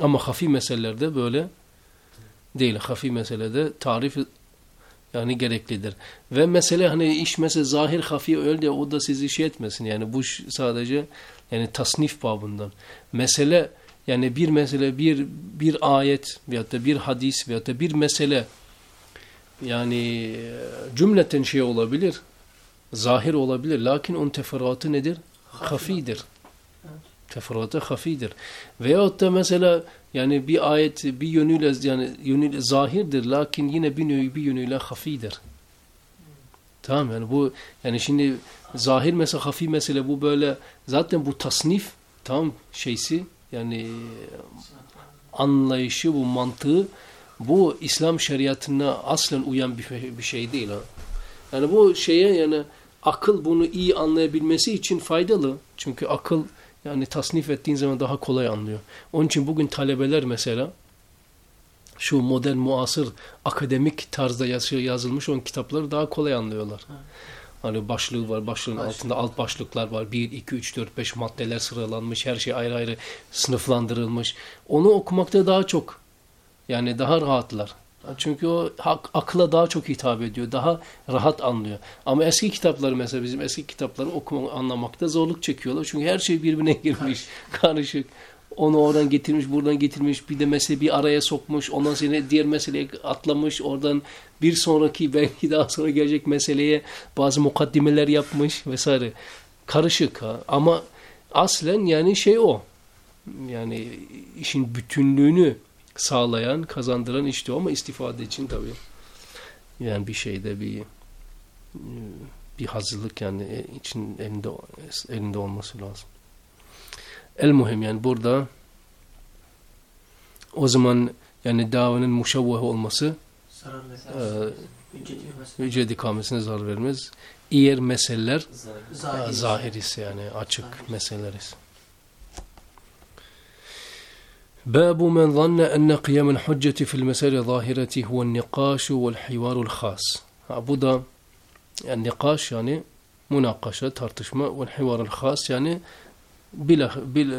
Ama hafi meselelerde böyle değil. Hafi meselede tarif yani gereklidir. Ve mesele hani iş mesela zahir hafi öyle de o da sizi şey etmesin. Yani bu sadece yani tasnif babından. Mesele yani bir mesele bir bir ayet veyahut da bir hadis veyahut da bir mesele yani e, cümleten şey olabilir. Zahir olabilir. Lakin onun teferruatı nedir? Hafidir. Teferruatı hafidir. Veyahut da mesela yani bir ayet bir yönüyle yani yönüyle zahirdir lakin yine bir, bir yönüyle hafidir. Tamam yani bu yani şimdi zahir mesela hafi mesele bu böyle zaten bu tasnif tam şeysi yani anlayışı bu mantığı bu İslam şeriatına aslen uyan bir, bir şey değil ha. Yani bu şeye yani akıl bunu iyi anlayabilmesi için faydalı. Çünkü akıl yani tasnif ettiğin zaman daha kolay anlıyor. Onun için bugün talebeler mesela şu modern muasır akademik tarzda yazı- yazılmış olan kitapları daha kolay anlıyorlar. Hani başlığı var, başlığın Başlık. altında alt başlıklar var. 1, 2, 3, 4, 5 maddeler sıralanmış. Her şey ayrı ayrı sınıflandırılmış. Onu okumakta daha çok yani daha rahatlar. Çünkü o hak, akla daha çok hitap ediyor. Daha rahat anlıyor. Ama eski kitapları mesela bizim eski kitapları okuma, anlamakta zorluk çekiyorlar. Çünkü her şey birbirine girmiş. karışık. Onu oradan getirmiş, buradan getirmiş. Bir de mesele bir araya sokmuş. Ondan sonra diğer meseleye atlamış. Oradan bir sonraki belki daha sonra gelecek meseleye bazı mukaddimeler yapmış vesaire. Karışık ha. Ama aslen yani şey o. Yani işin bütünlüğünü sağlayan, kazandıran işte o ama istifade için tabii. Yani bir şeyde bir bir hazırlık yani için elinde elinde olması lazım. El muhim yani burada o zaman yani davanın muşavvah olması vermez. e, ikamesine zarar vermez. Diğer meseleler Zahir. zahir ise yani açık Zahir. meseleler ise. باب من ظن أن قيام الحجة في المسائل الظاهرة هو النقاش والحوار الخاص Ha, bu da yani nikaş yani münakaşa, tartışma ve hivar khas yani bil, bil,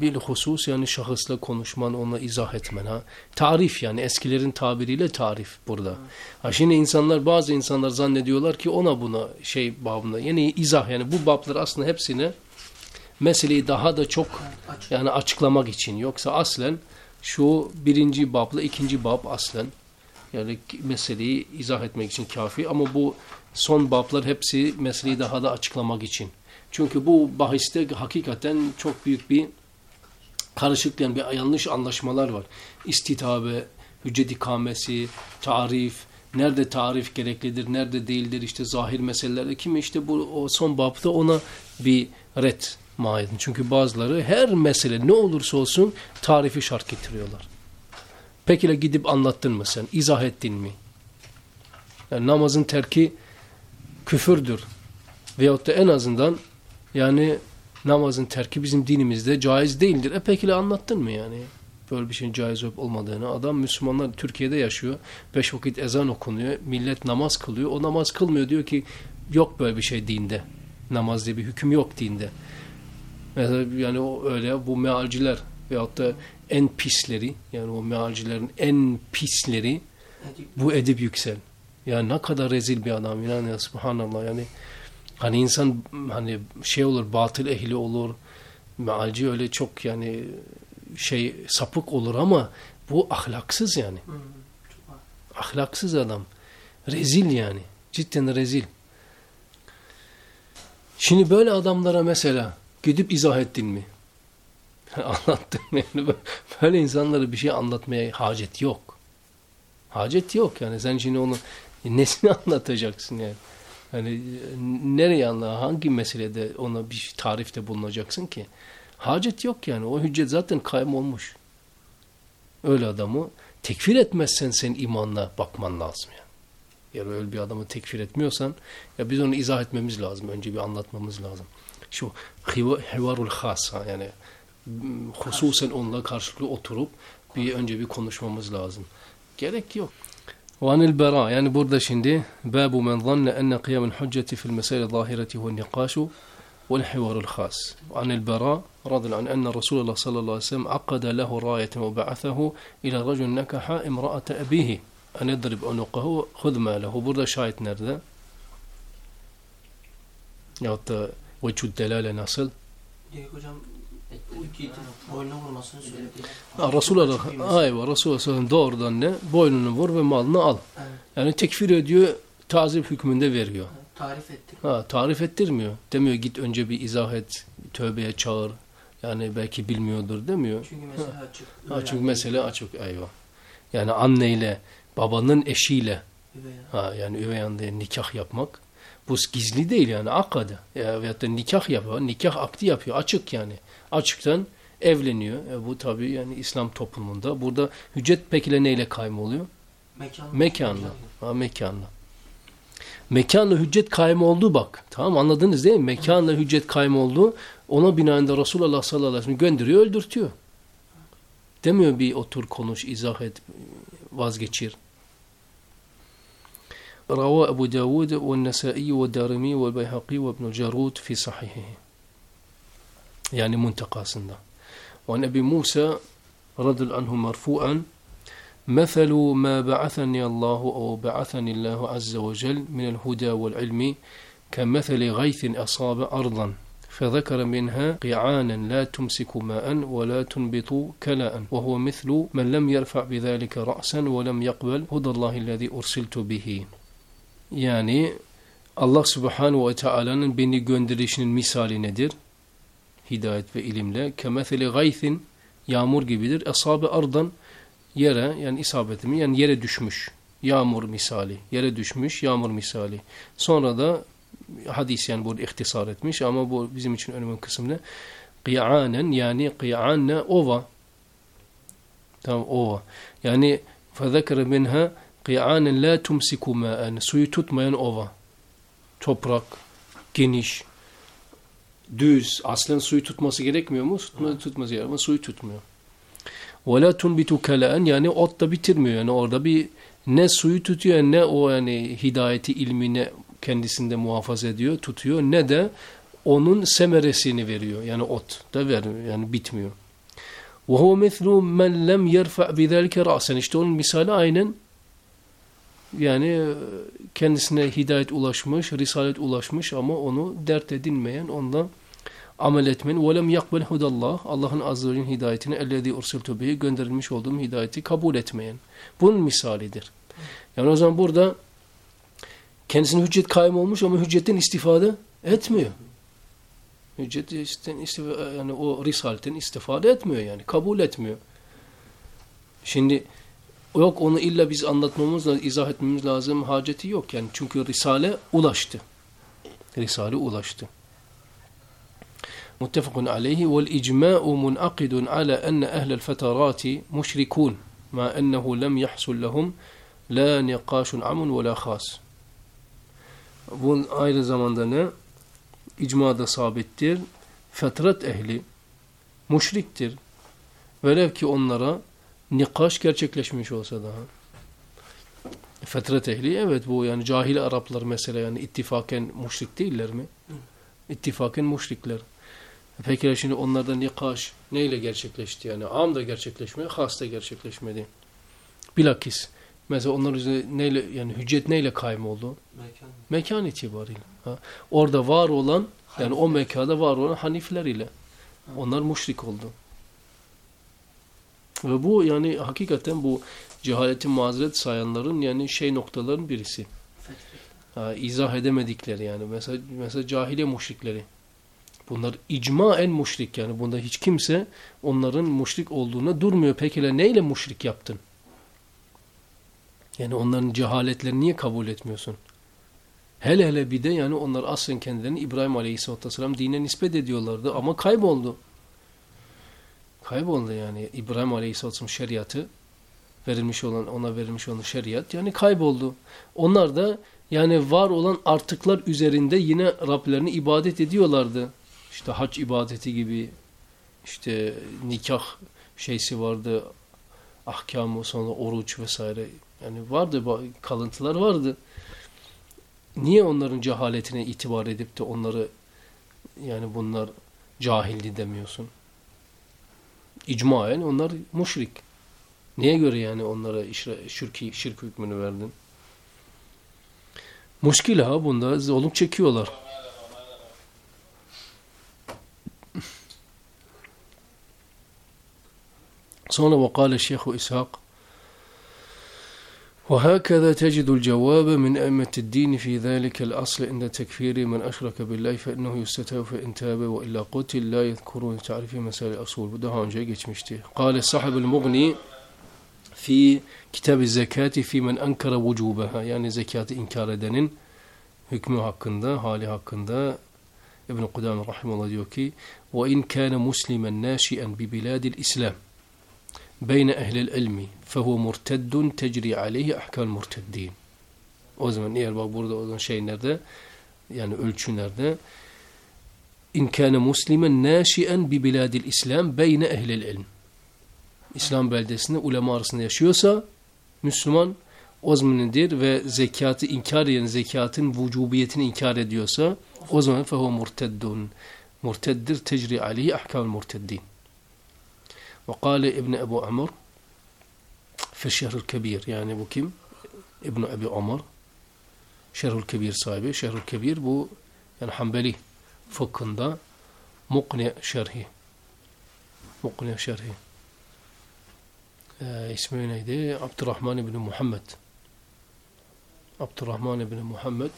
bil husus yani şahısla konuşman, ona izah etmen. Ha. Tarif yani eskilerin tabiriyle tarif burada. Ha, şimdi insanlar bazı insanlar zannediyorlar ki ona buna şey babında yani izah yani bu bablar aslında hepsini meseleyi daha da çok yani açıklamak için. Yoksa aslen şu birinci babla ikinci bab aslen yani meseleyi izah etmek için kafi ama bu son bablar hepsi meseleyi daha da açıklamak için. Çünkü bu bahiste hakikaten çok büyük bir karışık yani bir yanlış anlaşmalar var. İstitabe, hüccet ikamesi, tarif, nerede tarif gereklidir, nerede değildir işte zahir meselelerde kimi işte bu o son babda ona bir red maidin. Çünkü bazıları her mesele ne olursa olsun tarifi şart getiriyorlar. Peki gidip anlattın mı sen? İzah ettin mi? Yani namazın terki küfürdür. Veyahut da en azından yani namazın terki bizim dinimizde caiz değildir. E peki anlattın mı yani? Böyle bir şeyin caiz olup olmadığını. Adam Müslümanlar Türkiye'de yaşıyor. Beş vakit ezan okunuyor. Millet namaz kılıyor. O namaz kılmıyor. Diyor ki yok böyle bir şey dinde. Namaz diye bir hüküm yok dinde. Mesela yani o öyle bu mealciler veyahut da en pisleri yani o mealcilerin en pisleri bu Edip Yüksel. Yani ne kadar rezil bir adam inan ya subhanallah yani hani insan hani şey olur batıl ehli olur mealci öyle çok yani şey sapık olur ama bu ahlaksız yani. Hı. Ahlaksız adam. Rezil yani. Cidden rezil. Şimdi böyle adamlara mesela gidip izah ettin mi? Anlattın mı? Yani böyle insanlara bir şey anlatmaya hacet yok. Hacet yok yani. Sen şimdi onu nesini anlatacaksın yani? Hani nereye anla, hangi meselede ona bir tarifte bulunacaksın ki? Hacet yok yani. O hüccet zaten kaym olmuş. Öyle adamı tekfir etmezsen sen imanla bakman lazım yani. Eğer öyle bir adamı tekfir etmiyorsan ya biz onu izah etmemiz lazım. Önce bir anlatmamız lazım. Şu hiva- hivarul hasa yani m, hususen onunla karşılıklı oturup bir önce bir konuşmamız lazım. Gerek yok. وعن البراء yani burada şimdi باب من ظن أن قيام الحجة في المسائل الظاهرة هو النقاش والحوار الخاص وعن البراء رضي الله عنه أن رسول الله صلى الله عليه وسلم عقد له راية وبعثه إلى رجل نكح امرأة أبيه أن يضرب عنقه خذ ماله burada şahit nerede? Yahut da vecud delale nasıl? Direkt hocam uyku boynuna vurmasını söyledi. Ha, Resulullah, ayva Resulullah doğrudan ne? Boynunu vur ve malını al. Evet. Yani tekfir ediyor, tazip hükmünde veriyor. Tarif ettik. Ha, tarif ettirmiyor. Demiyor git önce bir izah et, tövbeye çağır. Yani belki bilmiyordur demiyor. Çünkü mesela açık. Ha, çünkü yani. mesele açık eyvah. Yani anneyle, babanın eşiyle, ha, yani üvey anne nikah yapmak, bu gizli değil yani akade. Ya, veyahut da nikah yapıyor, nikah akdi yapıyor, açık yani. Açıktan evleniyor. E, bu tabi yani İslam toplumunda. Burada hüccet pekile neyle kaym oluyor? Mekanla. Mekanla. Ha, mekanla. Mekanla hüccet kaym oldu bak. Tamam anladınız değil mi? Mekanla hüccet kaym oldu. Ona binaen de Resulullah sallallahu aleyhi ve sellem gönderiyor, öldürtüyor. Demiyor bir otur konuş, izah et, vazgeçir. روى أبو داود والنسائي والدارمي والبيهقي وابن الجارود في صحيحه. يعني منتقاسında وعن أبي موسى رضي عنه مرفوعا مثل ما بعثني الله أو بعثني الله عز وجل من الهدى والعلم كمثل غيث أصاب أرضا فذكر منها قيعانا لا تمسك ماء ولا تنبت كلاء وهو مثل من لم يرفع بذلك رأسا ولم يقبل هدى الله الذي أرسلت به. Yani Allah Subhanahu ve Taala'nın beni gönderişinin misali nedir? Hidayet ve ilimle. Kemetheli gaythin yağmur gibidir. Esabe ardan yere yani isabetimi yani yere düşmüş. Yağmur misali. Yere düşmüş yağmur misali. Sonra da hadis yani burada ihtisar etmiş ama bu bizim için önemli kısım ne? Kıyanen yani kıyanne ova. Tamam ova. Yani fezekere minha Kıyanen la tumsiku ma'en. Suyu tutmayan ova. Toprak, geniş, düz. Aslen suyu tutması gerekmiyor mu? Tutma, tutması gerekiyor ama suyu tutmuyor. Ve la tunbitu kalaen. Yani ot da bitirmiyor. Yani orada bir ne suyu tutuyor ne o yani hidayeti ilmine kendisinde muhafaza ediyor, tutuyor ne de onun semeresini veriyor. Yani ot da vermiyor. Yani bitmiyor. Ve huve mithlu men lem yerfa' bizalike ra'sen. İşte onun misali aynen yani e, kendisine hidayet ulaşmış, risalet ulaşmış ama onu dert edinmeyen, ondan amel etmeyen. وَلَمْ يَقْبَلْ هُدَ اللّٰهِ Allah'ın azze ve celle'nin hidayetini اَلَّذ۪ي اُرْسِلْتُ بِهِ gönderilmiş olduğum hidayeti kabul etmeyen. Bunun misalidir. Yani o zaman burada kendisine hüccet kaym olmuş ama hüccetten istifade etmiyor. Hüccetten istifade, yani o risaletten istifade etmiyor yani. Kabul etmiyor. Şimdi Yok onu illa biz anlatmamız lazım, izah etmemiz lazım haceti yok yani. Çünkü Risale ulaştı. Risale ulaştı. Muttefakun aleyhi vel icma'u munakidun ala enne ehlel fetarati müşrikun ma ennehu lem yahsul lehum la nikaşun amun ve la khas. Bu aynı zamanda ne? İcma da sabittir. Fetrat ehli müşriktir. Velev ki onlara nikaş gerçekleşmiş olsa daha. Fetret ehli evet bu yani cahil Araplar mesela yani ittifaken müşrik değiller mi? İttifaken müşrikler. Peki şimdi onlarda nikaş neyle gerçekleşti yani? Am da gerçekleşmedi, has da gerçekleşmedi. Bilakis mesela onlar üzerine neyle yani hüccet neyle kaym oldu? Mekan. Mekan itibariyle. Ha. Orada var olan yani o mekada var olan Hanifler ile. Onlar müşrik oldu. Ve bu yani hakikaten bu cehaletin mazeret sayanların yani şey noktaların birisi. İzah edemedikleri yani. Mesela, mesela cahiliye müşrikleri. Bunlar icmaen müşrik yani. Bunda hiç kimse onların müşrik olduğuna durmuyor. Peki neyle müşrik yaptın? Yani onların cehaletlerini niye kabul etmiyorsun? Hele hele bir de yani onlar aslen kendilerini İbrahim Aleyhisselatü Vesselam dine nispet ediyorlardı ama kayboldu. Kayboldu yani İbrahim Aleyhisselatü Vesselam şeriatı verilmiş olan ona verilmiş olan şeriat yani kayboldu. Onlar da yani var olan artıklar üzerinde yine Rablerini ibadet ediyorlardı. İşte hac ibadeti gibi işte nikah şeysi vardı ahkamı sonra oruç vesaire yani vardı kalıntılar vardı. Niye onların cehaletine itibar edip de onları yani bunlar cahildi demiyorsun? İcmaen onlar müşrik. Niye göre yani onlara şirki, şirk hükmünü verdin? Muşkil ha bunda oğlum çekiyorlar. Sonra ve kâle Şeyhu İshak وهكذا تجد الجواب من أئمة الدين في ذلك الأصل إن تكفير من أشرك بالله فإنه يستتاب فإن تاب وإلا قتل لا يذكرون تعرف مسائل الأصول. قال الصاحب المغني في كتاب الزكاة في من أنكر وجوبها يعني زكاة إنكار دن hükmü hakkında, hali hakkında İbn-i Kudam Rahim Allah diyor ki وَاِنْ كَانَ مُسْلِمًا نَاشِئًا بِبِلَادِ الْاِسْلَامِ. Beyne ehlil ilmi fehu murteddun tecri aleyhi ahkam murteddin. O zaman eğer bak burada o zaman şey nerede? Yani ölçü nerede? İn kâne muslimen nâşi'en bi biladil İslam beyne ehlil ilm. İslam beldesinde ulema arasında yaşıyorsa Müslüman o zaman nedir ve zekatı inkar eden zekatın vücubiyetini inkar ediyorsa o zaman fehu murteddun. Murteddir tecri aleyhi ahkam murteddin. وقال ابن أبو عمر في الشهر الكبير يعني أبو كيم ابن أبي عمر شهر الكبير صاحبه شهر الكبير بو يعني حنبلي فكندا مقنع شرهي مقنع شرحي. آه، اسمه نيدي عبد الرحمن بن محمد. عبد الرحمن بن محمد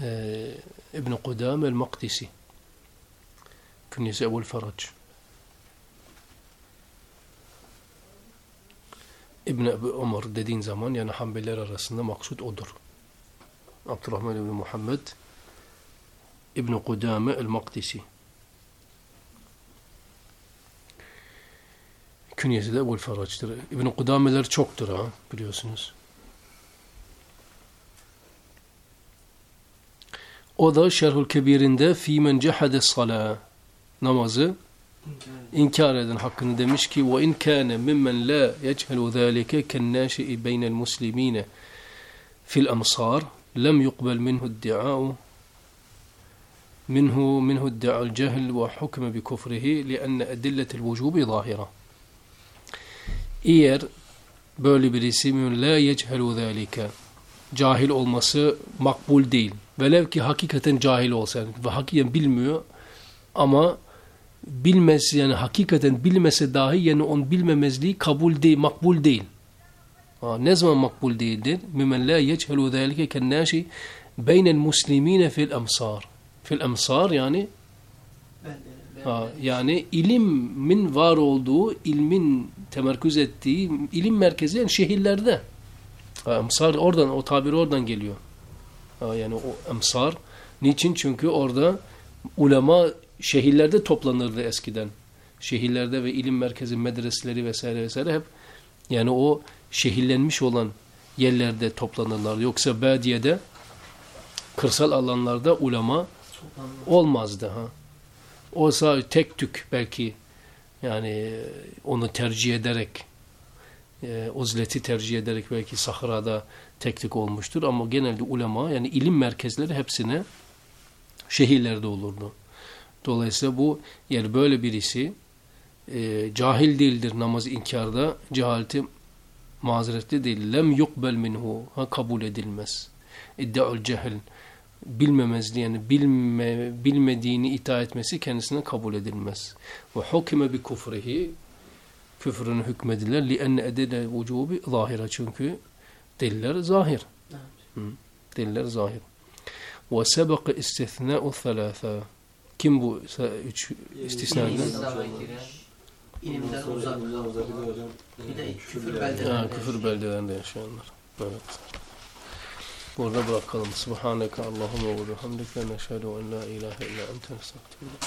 آه، ابن قدام المقدسي كنيسة أبو الفرج. İbn Ebu Ömer dediğin zaman yani Hanbeliler arasında maksut odur. Abdurrahman İbni Muhammed İbn Kudame el-Maktisi. Künyesi de Ebu'l Farac'tır. İbn Kudameler çoktur ha biliyorsunuz. O da Şerhül Kebir'inde fi men cehade sala namazı inkar eden hakkını demiş ki ve in kana mimmen la yechelu zalika ken naşi beynel muslimin fil amsar lem yuqbal minhu iddia'u minhu minhu iddia'u al-cehl ve hukme bi kufrihi lianne edilletel vucubi zahira. Eğer böyle birisi min la yechelu zalika cahil olması makbul değil. Velev ki hakikaten cahil olsa ve hakikaten bilmiyor ama bilmesi yani hakikaten bilmese dahi yani on bilmemezliği kabul değil, makbul değil. Ha, ne zaman makbul değildir? Mimmen la yechelu zâlike kennâşi beynel muslimine fil emsar. Fil emsar yani ha, yani ilimin var olduğu, ilmin temerküz ettiği ilim merkezi yani şehirlerde. Ha, emsar oradan, o tabir oradan geliyor. Ha, yani o emsar. Niçin? Çünkü orada ulema şehirlerde toplanırdı eskiden. Şehirlerde ve ilim merkezi medreseleri vesaire vesaire hep yani o şehirlenmiş olan yerlerde toplanırlar. Yoksa badiyede kırsal alanlarda ulema olmazdı ha. O sadece tek tük belki yani e, onu tercih ederek e, uzleti tercih ederek belki sahrada tek tük olmuştur ama genelde ulema yani ilim merkezleri hepsine şehirlerde olurdu. Dolayısıyla bu yani böyle birisi e, cahil değildir namaz inkarda cehaleti mazeretli değil. Lem yukbel minhu ha kabul edilmez. İddiaül cehil bilmemezliği yani bilme, bilmediğini itaat etmesi kendisine kabul edilmez. Ve hukime bi kufrihi küfrünü hükmediler. Li enne edele vücubi zahira çünkü deliller zahir. Evet. Hı, deliller zahir. Ve sebeke istithna'u thalâthâ. Kim bu üç istisna İlim eden? İslam'a giren, ilimden uzak. Bir de hocam. Bir de küfür yani. beldeleri. Ha, küfür beldelerinde yaşayanlar. Evet. Burada bırakalım. Subhaneke Allahümme ve bihamdike neşhedü en la ilahe illa ente nestağfiruke.